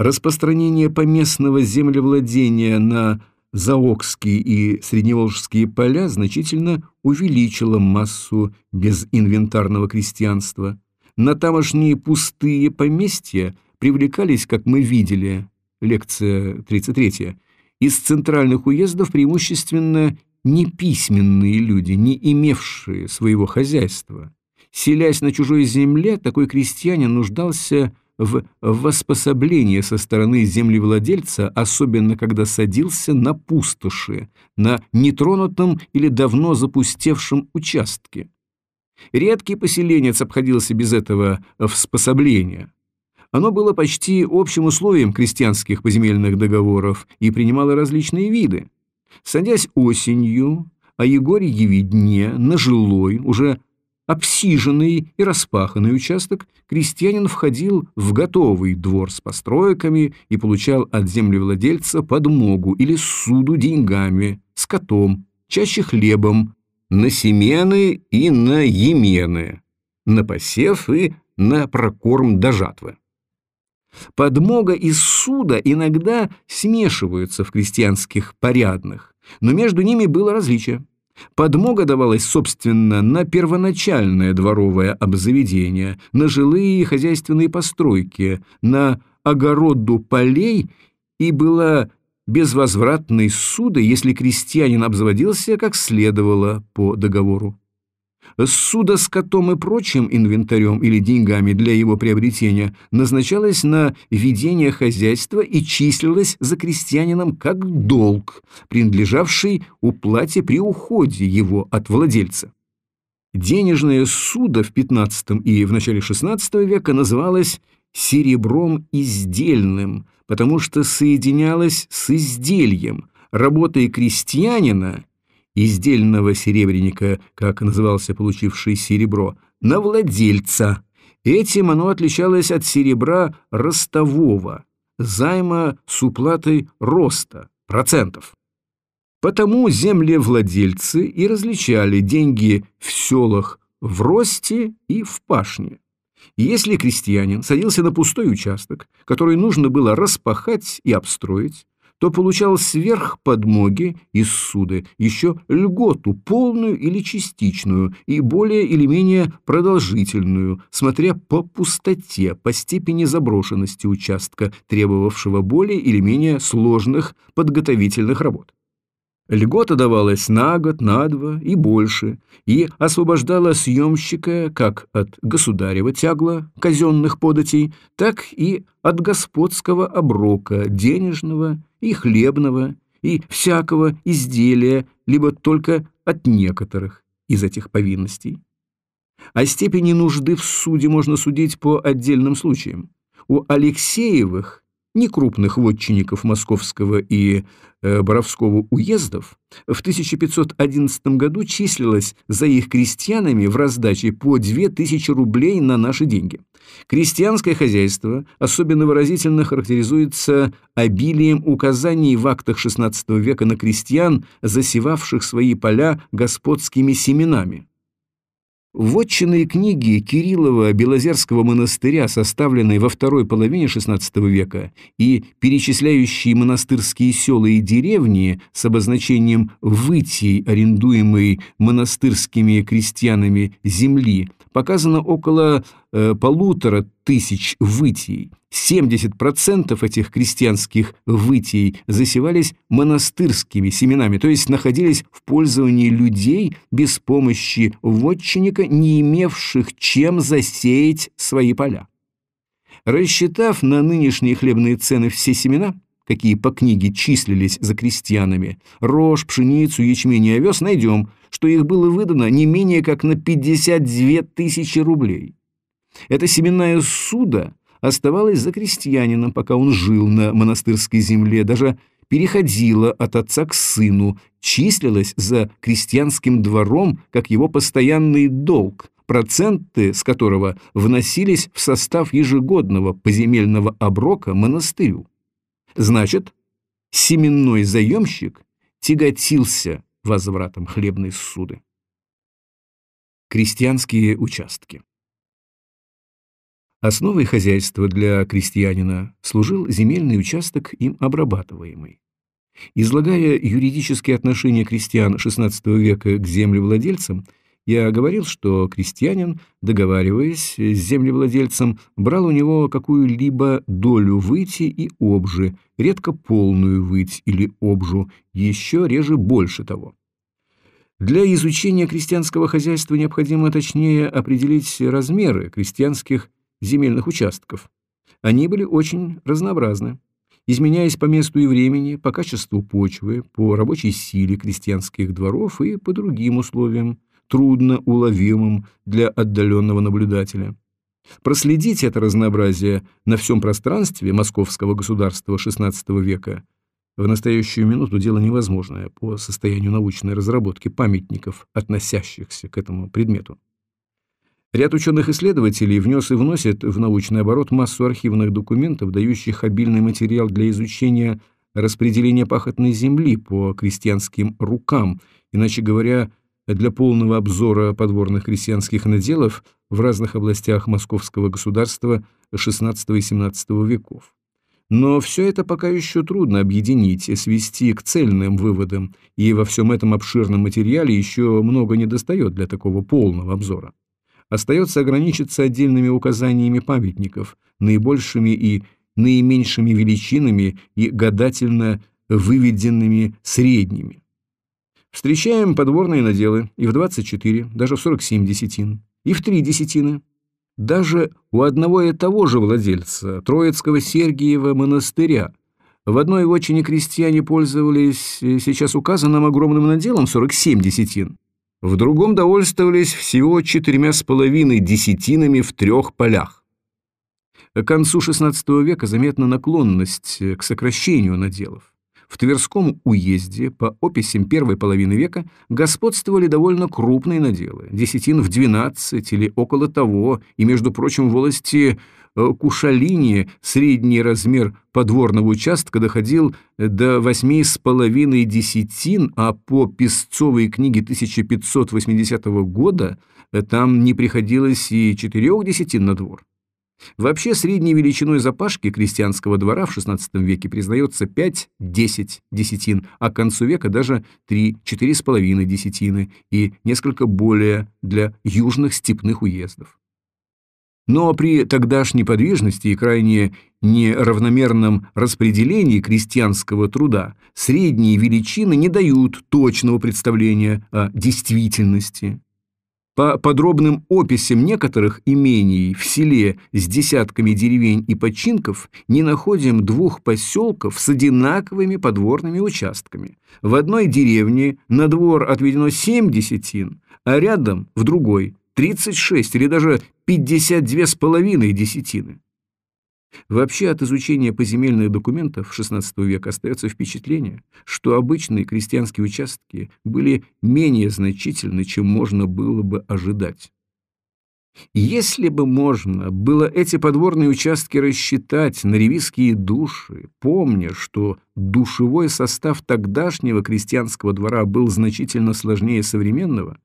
Распространение поместного землевладения на Заокские и Средневолжские поля значительно увеличило массу безинвентарного крестьянства. На тамошние пустые поместья привлекались, как мы видели, лекция 33 из центральных уездов преимущественно неписьменные люди, не имевшие своего хозяйства. Селясь на чужой земле, такой крестьянин нуждался в воспособлении со стороны землевладельца, особенно когда садился на пустоши, на нетронутом или давно запустевшем участке. Редкий поселенец обходился без этого вспособления. Оно было почти общим условием крестьянских поземельных договоров и принимало различные виды. Садясь осенью, а Егорьеве дне на жилой, уже обсиженный и распаханный участок, крестьянин входил в готовый двор с постройками и получал от землевладельца подмогу или суду деньгами, скотом, чаще хлебом, на семены и на емены, на посев и на прокорм до жатвы. Подмога и суда иногда смешиваются в крестьянских порядных, но между ними было различие. Подмога давалась, собственно, на первоначальное дворовое обзаведение, на жилые и хозяйственные постройки, на огороду полей и была безвозвратной судой, если крестьянин обзаводился как следовало по договору. Суда с котом и прочим инвентарем или деньгами для его приобретения назначалось на ведение хозяйства и числилось за крестьянином как долг, принадлежавший уплате при уходе его от владельца. Денежное судо в XV и в начале XVI века называлось серебром издельным, потому что соединялось с издельем, работой крестьянина издельного серебряника, как назывался получивший серебро, на владельца. Этим оно отличалось от серебра ростового, займа с уплатой роста, процентов. Потому землевладельцы и различали деньги в селах в росте и в пашне. Если крестьянин садился на пустой участок, который нужно было распахать и обстроить, то получал сверх подмоги из суды еще льготу, полную или частичную, и более или менее продолжительную, смотря по пустоте, по степени заброшенности участка, требовавшего более или менее сложных подготовительных работ. Льгота давалась на год, на два и больше, и освобождала съемщика как от государева тягла казенных податей, так и от господского оброка денежного и хлебного и всякого изделия, либо только от некоторых из этих повинностей. О степени нужды в суде можно судить по отдельным случаям. У Алексеевых некрупных вотчинников Московского и э, Боровского уездов, в 1511 году числилось за их крестьянами в раздаче по 2000 рублей на наши деньги. Крестьянское хозяйство особенно выразительно характеризуется обилием указаний в актах XVI века на крестьян, засевавших свои поля господскими семенами. Вотчинные книги Кириллова Белозерского монастыря, составленные во второй половине XVI века и перечисляющие монастырские села и деревни с обозначением «вытий», арендуемой монастырскими крестьянами земли, показано около э, полутора тысяч вытий. 70% этих крестьянских вытий засевались монастырскими семенами, то есть находились в пользовании людей без помощи вотчинника, не имевших чем засеять свои поля. Рассчитав на нынешние хлебные цены все семена, какие по книге числились за крестьянами, рожь, пшеницу, ячмень и овес, найдем, что их было выдано не менее как на 52 тысячи рублей. Эта семенная суда оставалась за крестьянином, пока он жил на монастырской земле, даже переходила от отца к сыну, числилась за крестьянским двором как его постоянный долг, проценты с которого вносились в состав ежегодного поземельного оброка монастырю. Значит, семенной заемщик тяготился возвратом хлебной суды. Крестьянские участки Основой хозяйства для крестьянина служил земельный участок, им обрабатываемый. Излагая юридические отношения крестьян XVI века к землевладельцам, я говорил, что крестьянин, договариваясь с землевладельцем, брал у него какую-либо долю выйти и обжи, редко полную выть или обжу, еще реже больше того. Для изучения крестьянского хозяйства необходимо точнее определить размеры крестьянских земельных участков. Они были очень разнообразны, изменяясь по месту и времени, по качеству почвы, по рабочей силе крестьянских дворов и по другим условиям, трудно уловимым для отдаленного наблюдателя. Проследить это разнообразие на всем пространстве московского государства XVI века в настоящую минуту дело невозможное по состоянию научной разработки памятников, относящихся к этому предмету. Ряд ученых-исследователей внес и вносит в научный оборот массу архивных документов, дающих обильный материал для изучения распределения пахотной земли по крестьянским рукам, иначе говоря, для полного обзора подворных крестьянских наделов в разных областях московского государства XVI и XVII веков. Но все это пока еще трудно объединить свести к цельным выводам, и во всем этом обширном материале еще много недостает для такого полного обзора. Остается ограничиться отдельными указаниями памятников, наибольшими и наименьшими величинами и гадательно выведенными средними. Встречаем подворные наделы и в 24, даже в 47 десятин, и в 3 десятины. Даже у одного и того же владельца Троицкого Сергиева монастыря в одной вотчине крестьяне пользовались э, сейчас указанным огромным наделом 47 десятин, в другом довольствовались всего четырьмя с половиной десятинами в трех полях. К концу XVI века заметна наклонность к сокращению наделов. В Тверском уезде по описям первой половины века господствовали довольно крупные наделы, десятин в 12 или около того, и, между прочим, в волости э, Кушалини средний размер подворного участка доходил до восьми с половиной десятин, а по Песцовой книге 1580 года э, там не приходилось и четырех десятин на двор. Вообще средней величиной запашки крестьянского двора в XVI веке признается 5-10 десятин, а к концу века даже 3-4,5 десятины и несколько более для южных степных уездов. Но при тогдашней подвижности и крайне неравномерном распределении крестьянского труда средние величины не дают точного представления о действительности. По подробным описям некоторых имений в селе с десятками деревень и починков не находим двух поселков с одинаковыми подворными участками. В одной деревне на двор отведено 7 десятин, а рядом в другой 36 или даже 52 с половиной десятины. Вообще от изучения поземельных документов XVI века остается впечатление, что обычные крестьянские участки были менее значительны, чем можно было бы ожидать. Если бы можно было эти подворные участки рассчитать на ревизские души, помня, что душевой состав тогдашнего крестьянского двора был значительно сложнее современного,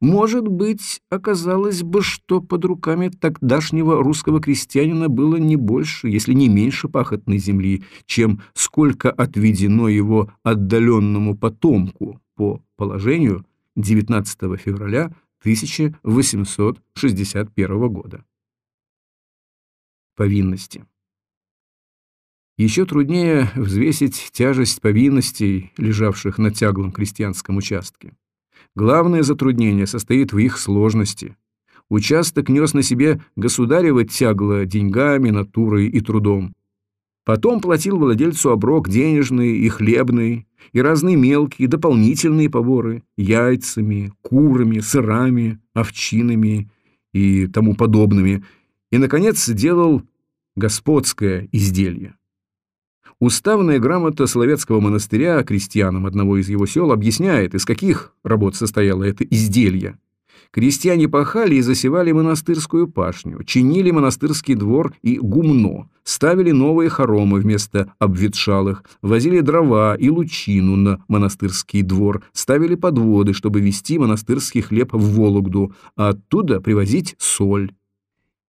может быть, оказалось бы, что под руками тогдашнего русского крестьянина было не больше, если не меньше пахотной земли, чем сколько отведено его отдаленному потомку по положению 19 февраля 1861 года. Повинности. Еще труднее взвесить тяжесть повинностей, лежавших на тяглом крестьянском участке. Главное затруднение состоит в их сложности. Участок нес на себе государево тягло деньгами, натурой и трудом. Потом платил владельцу оброк денежный и хлебный, и разные мелкие дополнительные поборы яйцами, курами, сырами, овчинами и тому подобными, и, наконец, делал господское изделье. Уставная грамота Соловецкого монастыря крестьянам одного из его сел объясняет, из каких работ состояло это изделье. Крестьяне пахали и засевали монастырскую пашню, чинили монастырский двор и гумно, ставили новые хоромы вместо обветшалых, возили дрова и лучину на монастырский двор, ставили подводы, чтобы везти монастырский хлеб в Вологду, а оттуда привозить соль.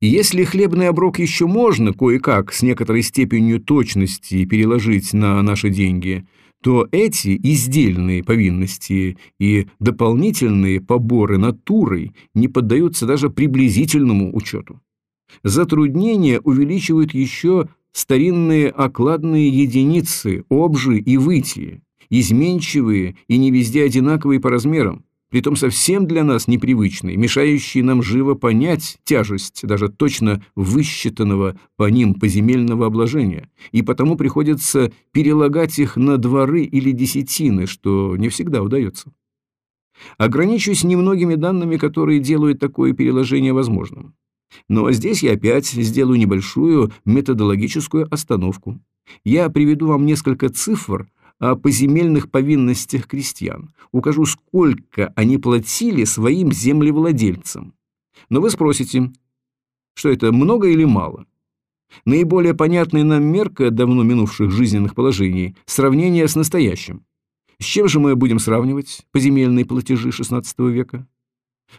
Если хлебный оброк еще можно кое-как с некоторой степенью точности переложить на наши деньги, то эти издельные повинности и дополнительные поборы натурой не поддаются даже приблизительному учету. Затруднения увеличивают еще старинные окладные единицы, обжи и вытии, изменчивые и не везде одинаковые по размерам, притом совсем для нас непривычный, мешающий нам живо понять тяжесть даже точно высчитанного по ним поземельного обложения, и потому приходится перелагать их на дворы или десятины, что не всегда удается. Ограничусь немногими данными, которые делают такое переложение возможным. Но здесь я опять сделаю небольшую методологическую остановку. Я приведу вам несколько цифр, о поземельных повинностях крестьян, укажу, сколько они платили своим землевладельцам. Но вы спросите, что это много или мало? Наиболее понятная нам мерка давно минувших жизненных положений – сравнение с настоящим. С чем же мы будем сравнивать поземельные платежи XVI века?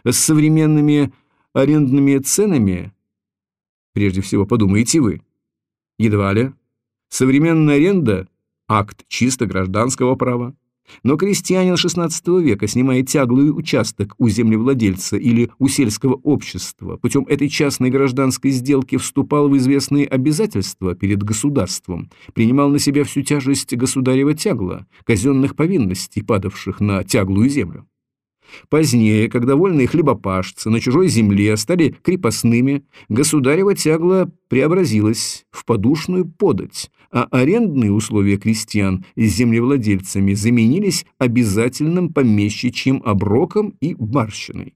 С современными арендными ценами? Прежде всего подумаете вы. Едва ли. Современная аренда акт чисто гражданского права. Но крестьянин XVI века, снимая тяглый участок у землевладельца или у сельского общества, путем этой частной гражданской сделки вступал в известные обязательства перед государством, принимал на себя всю тяжесть государева тягла, казенных повинностей, падавших на тяглую землю. Позднее, когда вольные хлебопашцы на чужой земле стали крепостными, государева тягла преобразилась в подушную подать, а арендные условия крестьян с землевладельцами заменились обязательным помещичьим оброком и барщиной.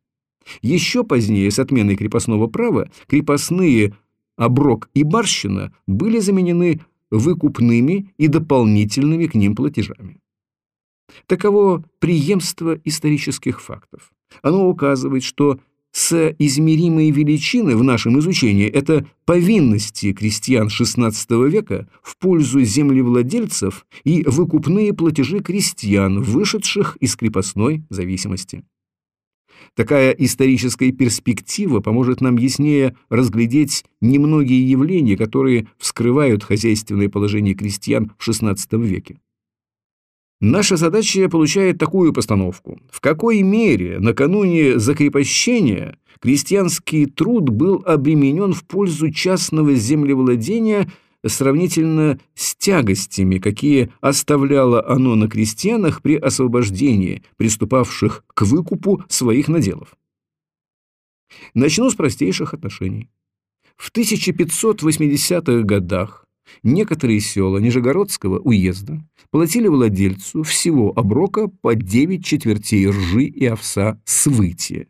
Еще позднее, с отменой крепостного права, крепостные оброк и барщина были заменены выкупными и дополнительными к ним платежами. Таково преемство исторических фактов. Оно указывает, что соизмеримые величины в нашем изучении – это повинности крестьян XVI века в пользу землевладельцев и выкупные платежи крестьян, вышедших из крепостной зависимости. Такая историческая перспектива поможет нам яснее разглядеть немногие явления, которые вскрывают хозяйственное положение крестьян в XVI веке. Наша задача получает такую постановку. В какой мере накануне закрепощения крестьянский труд был обременен в пользу частного землевладения сравнительно с тягостями, какие оставляло оно на крестьянах при освобождении, приступавших к выкупу своих наделов. Начну с простейших отношений. В 1580-х годах Некоторые села Нижегородского уезда платили владельцу всего оброка по 9 четвертей ржи и овса с вытия.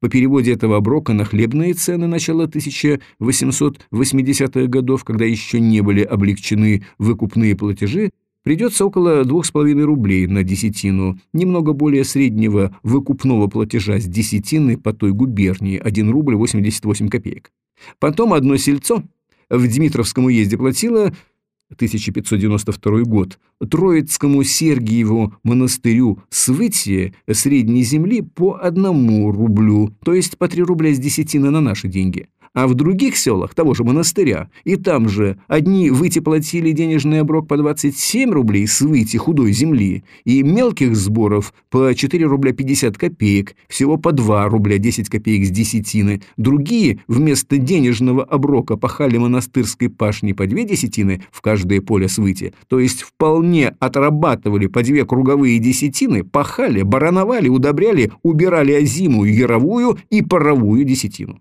По переводе этого оброка на хлебные цены начала 1880-х годов, когда еще не были облегчены выкупные платежи, придется около 2,5 рублей на десятину, немного более среднего выкупного платежа с десятины по той губернии 1 рубль 88 копеек. Потом одно сельцо в Дмитровском уезде платила 1592 год. Троицкому Сергиеву монастырю Свытье средней земли по одному рублю, то есть по 3 рубля с десятины на наши деньги а в других селах того же монастыря, и там же одни выйти платили денежный оброк по 27 рублей с выйти худой земли, и мелких сборов по 4 рубля 50 копеек, всего по 2 рубля 10 копеек с десятины, другие вместо денежного оброка пахали монастырской пашни по 2 десятины в каждое поле свыти, то есть вполне отрабатывали по две круговые десятины, пахали, барановали, удобряли, убирали озимую, яровую и паровую десятину.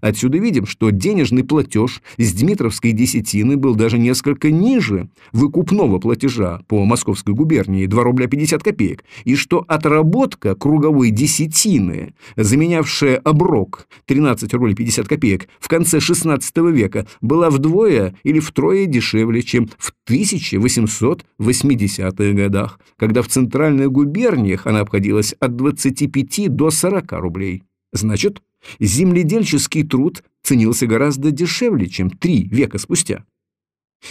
Отсюда видим, что денежный платеж с Дмитровской десятины был даже несколько ниже выкупного платежа по Московской губернии 2 рубля 50 копеек, и что отработка круговой десятины, заменявшая оброк 13 рублей 50 копеек в конце XVI века, была вдвое или втрое дешевле, чем в 1880-х годах, когда в центральных губерниях она обходилась от 25 до 40 рублей. Значит, земледельческий труд ценился гораздо дешевле, чем три века спустя.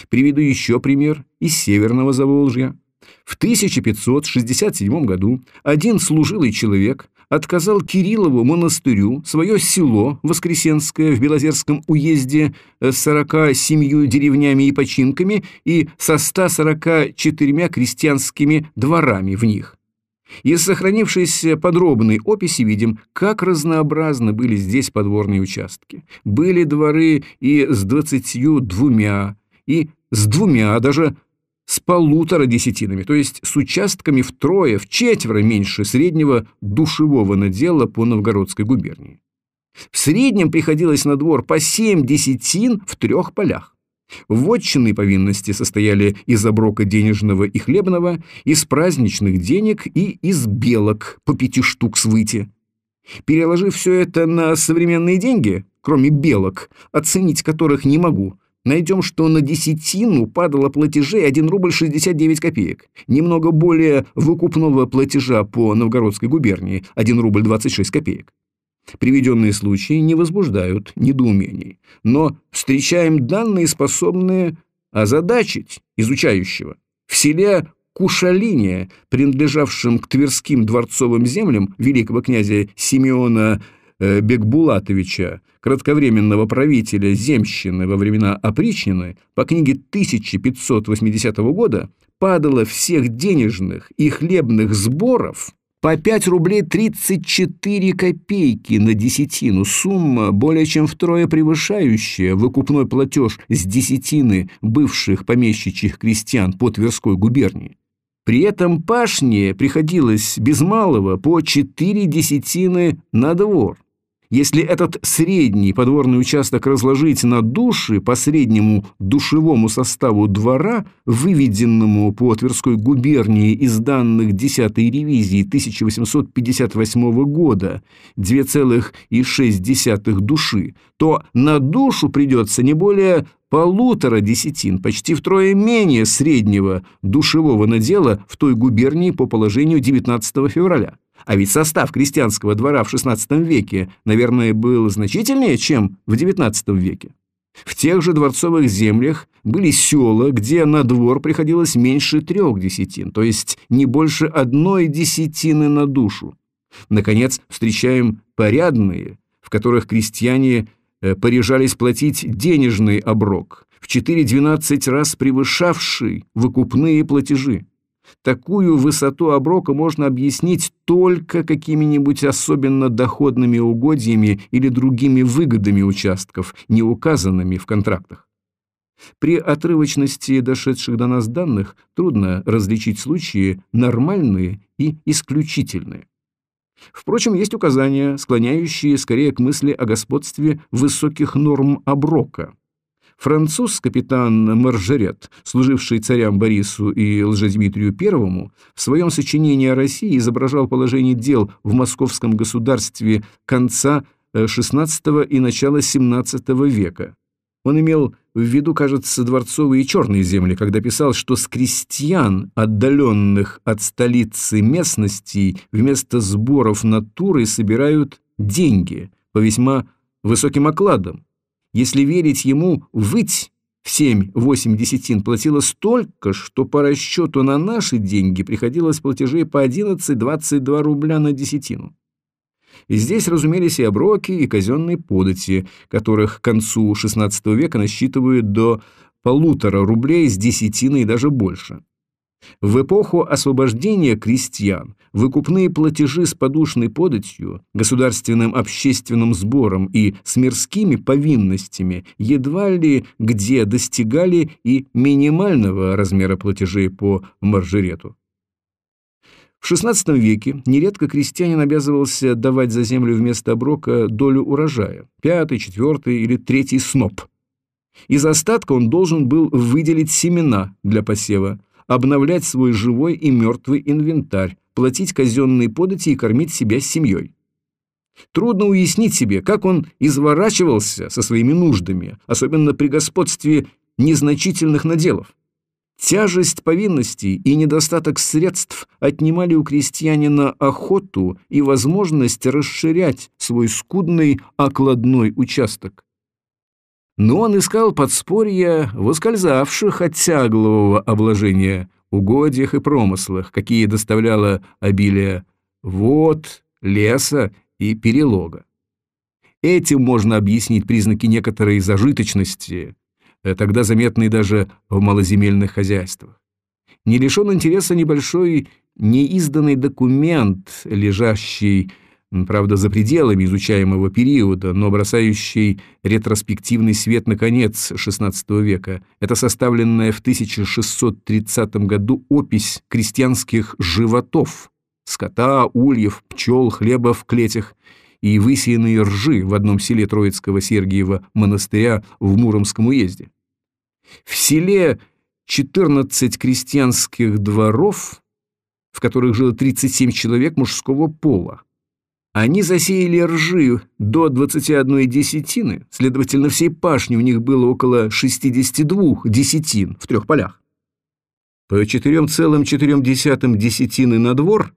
Приведу еще пример из Северного Заволжья. В 1567 году один служилый человек отказал Кириллову монастырю свое село Воскресенское в Белозерском уезде с 47 деревнями и починками и со 144 крестьянскими дворами в них. Из сохранившейся подробной описи видим, как разнообразны были здесь подворные участки. Были дворы и с двадцатью двумя, и с двумя, а даже с полутора десятинами, то есть с участками втрое, в четверо меньше среднего душевого надела по Новгородской губернии. В среднем приходилось на двор по семь десятин в трех полях. Вотчинные повинности состояли из оброка денежного и хлебного, из праздничных денег и из белок по пяти штук с выти. Переложив все это на современные деньги, кроме белок, оценить которых не могу, найдем, что на десятину падало платежей 1 рубль 69 копеек, немного более выкупного платежа по Новгородской губернии 1 рубль 26 копеек. Приведенные случаи не возбуждают недоумений, но встречаем данные, способные озадачить изучающего. В селе Кушалине, принадлежавшем к Тверским дворцовым землям великого князя Симеона э, Бекбулатовича, кратковременного правителя земщины во времена опричнины, по книге 1580 года падало всех денежных и хлебных сборов по 5 рублей 34 копейки на десятину, сумма более чем втрое превышающая выкупной платеж с десятины бывших помещичьих крестьян по Тверской губернии. При этом пашне приходилось без малого по 4 десятины на двор. Если этот средний подворный участок разложить на души по среднему душевому составу двора, выведенному по Тверской губернии из данных 10-й ревизии 1858 года 2,6 души, то на душу придется не более полутора десятин, почти втрое менее среднего душевого надела в той губернии по положению 19 февраля. А ведь состав крестьянского двора в XVI веке, наверное, был значительнее, чем в XIX веке. В тех же дворцовых землях были села, где на двор приходилось меньше трех десятин, то есть не больше одной десятины на душу. Наконец, встречаем порядные, в которых крестьяне э, порежались платить денежный оброк, в 4-12 раз превышавший выкупные платежи. Такую высоту оброка можно объяснить только какими-нибудь особенно доходными угодьями или другими выгодами участков, не указанными в контрактах. При отрывочности дошедших до нас данных трудно различить случаи нормальные и исключительные. Впрочем, есть указания, склоняющие скорее к мысли о господстве высоких норм оброка. Француз капитан Маржерет, служивший царям Борису и Лжедмитрию I, в своем сочинении о России изображал положение дел в московском государстве конца XVI э, и начала XVII века. Он имел в виду, кажется, дворцовые и черные земли, когда писал, что с крестьян, отдаленных от столицы местностей, вместо сборов натуры собирают деньги по весьма высоким окладам. Если верить ему, выть в 7-8 десятин платила столько, что по расчету на наши деньги приходилось платежей по 11-22 рубля на десятину. И здесь разумелись и оброки, и казенные подати, которых к концу XVI века насчитывают до полутора рублей с десятиной и даже больше. В эпоху освобождения крестьян выкупные платежи с подушной податью, государственным общественным сбором и с мирскими повинностями едва ли где достигали и минимального размера платежей по маржерету. В XVI веке нередко крестьянин обязывался давать за землю вместо оброка долю урожая, пятый, четвертый или третий сноп. Из остатка он должен был выделить семена для посева, обновлять свой живой и мертвый инвентарь, платить казенные подати и кормить себя с семьей. Трудно уяснить себе, как он изворачивался со своими нуждами, особенно при господстве незначительных наделов. Тяжесть повинностей и недостаток средств отнимали у крестьянина охоту и возможность расширять свой скудный окладной участок. Но он искал подспорья в ускользавших от тяглового обложения угодьях и промыслах, какие доставляло обилие вод, леса и перелога. Этим можно объяснить признаки некоторой зажиточности, Э, тогда заметный даже в малоземельных хозяйствах. Не лишен интереса небольшой неизданный документ, лежащий, правда, за пределами изучаемого периода, но бросающий ретроспективный свет на конец XVI века. Это составленная в 1630 году опись крестьянских животов, скота, ульев, пчел, хлеба в клетях и высеянные ржи в одном селе Троицкого Сергиева монастыря в Муромском уезде. В селе 14 крестьянских дворов, в которых жило 37 человек мужского пола. Они засеяли ржи до 21 десятины, следовательно, всей пашни у них было около 62 десятин в трех полях. По 4,4 десятины на двор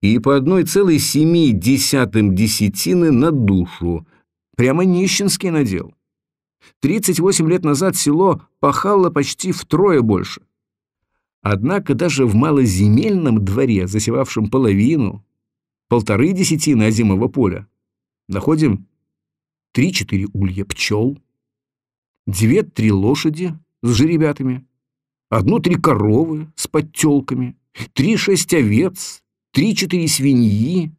и по 1,7 десятины на душу. Прямо нищенский надел. 38 лет назад село пахало почти втрое больше. Однако даже в малоземельном дворе, засевавшем половину, полторы десятины озимого поля, находим три-четыре улья пчел, две-три лошади с жеребятами, одну-три коровы с подтелками, три-шесть овец, три-четыре свиньи,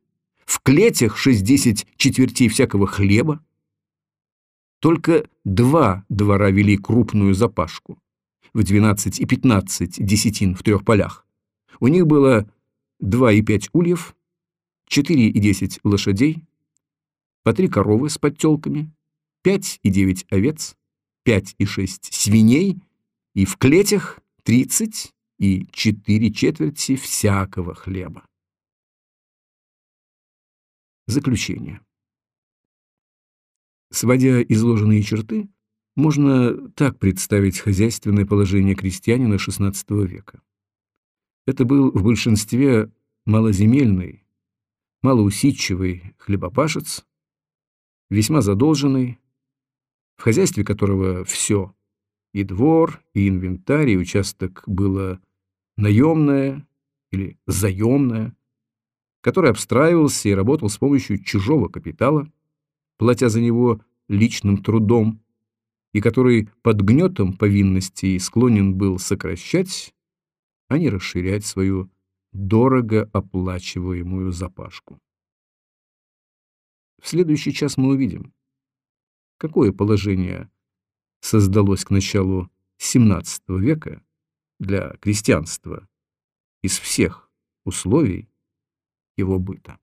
в клетях шесть-десять четвертей всякого хлеба, только два двора вели крупную запашку в 12 и 15 десятин в трех полях. У них было 2,5 ульев, 4 и 10 лошадей, по три коровы с подтелками, 5 и 9 овец, 5 и 6 свиней и в клетях 30 и 4 четверти всякого хлеба. Заключение. Сводя изложенные черты, Можно так представить хозяйственное положение крестьянина XVI века. Это был в большинстве малоземельный, малоусидчивый хлебопашец, весьма задолженный, в хозяйстве которого все, и двор, и инвентарь, и участок было наемное или заемное, который обстраивался и работал с помощью чужого капитала, платя за него личным трудом, и который под гнетом повинностей склонен был сокращать, а не расширять свою дорого оплачиваемую запашку. В следующий час мы увидим, какое положение создалось к началу XVII века для крестьянства из всех условий его быта.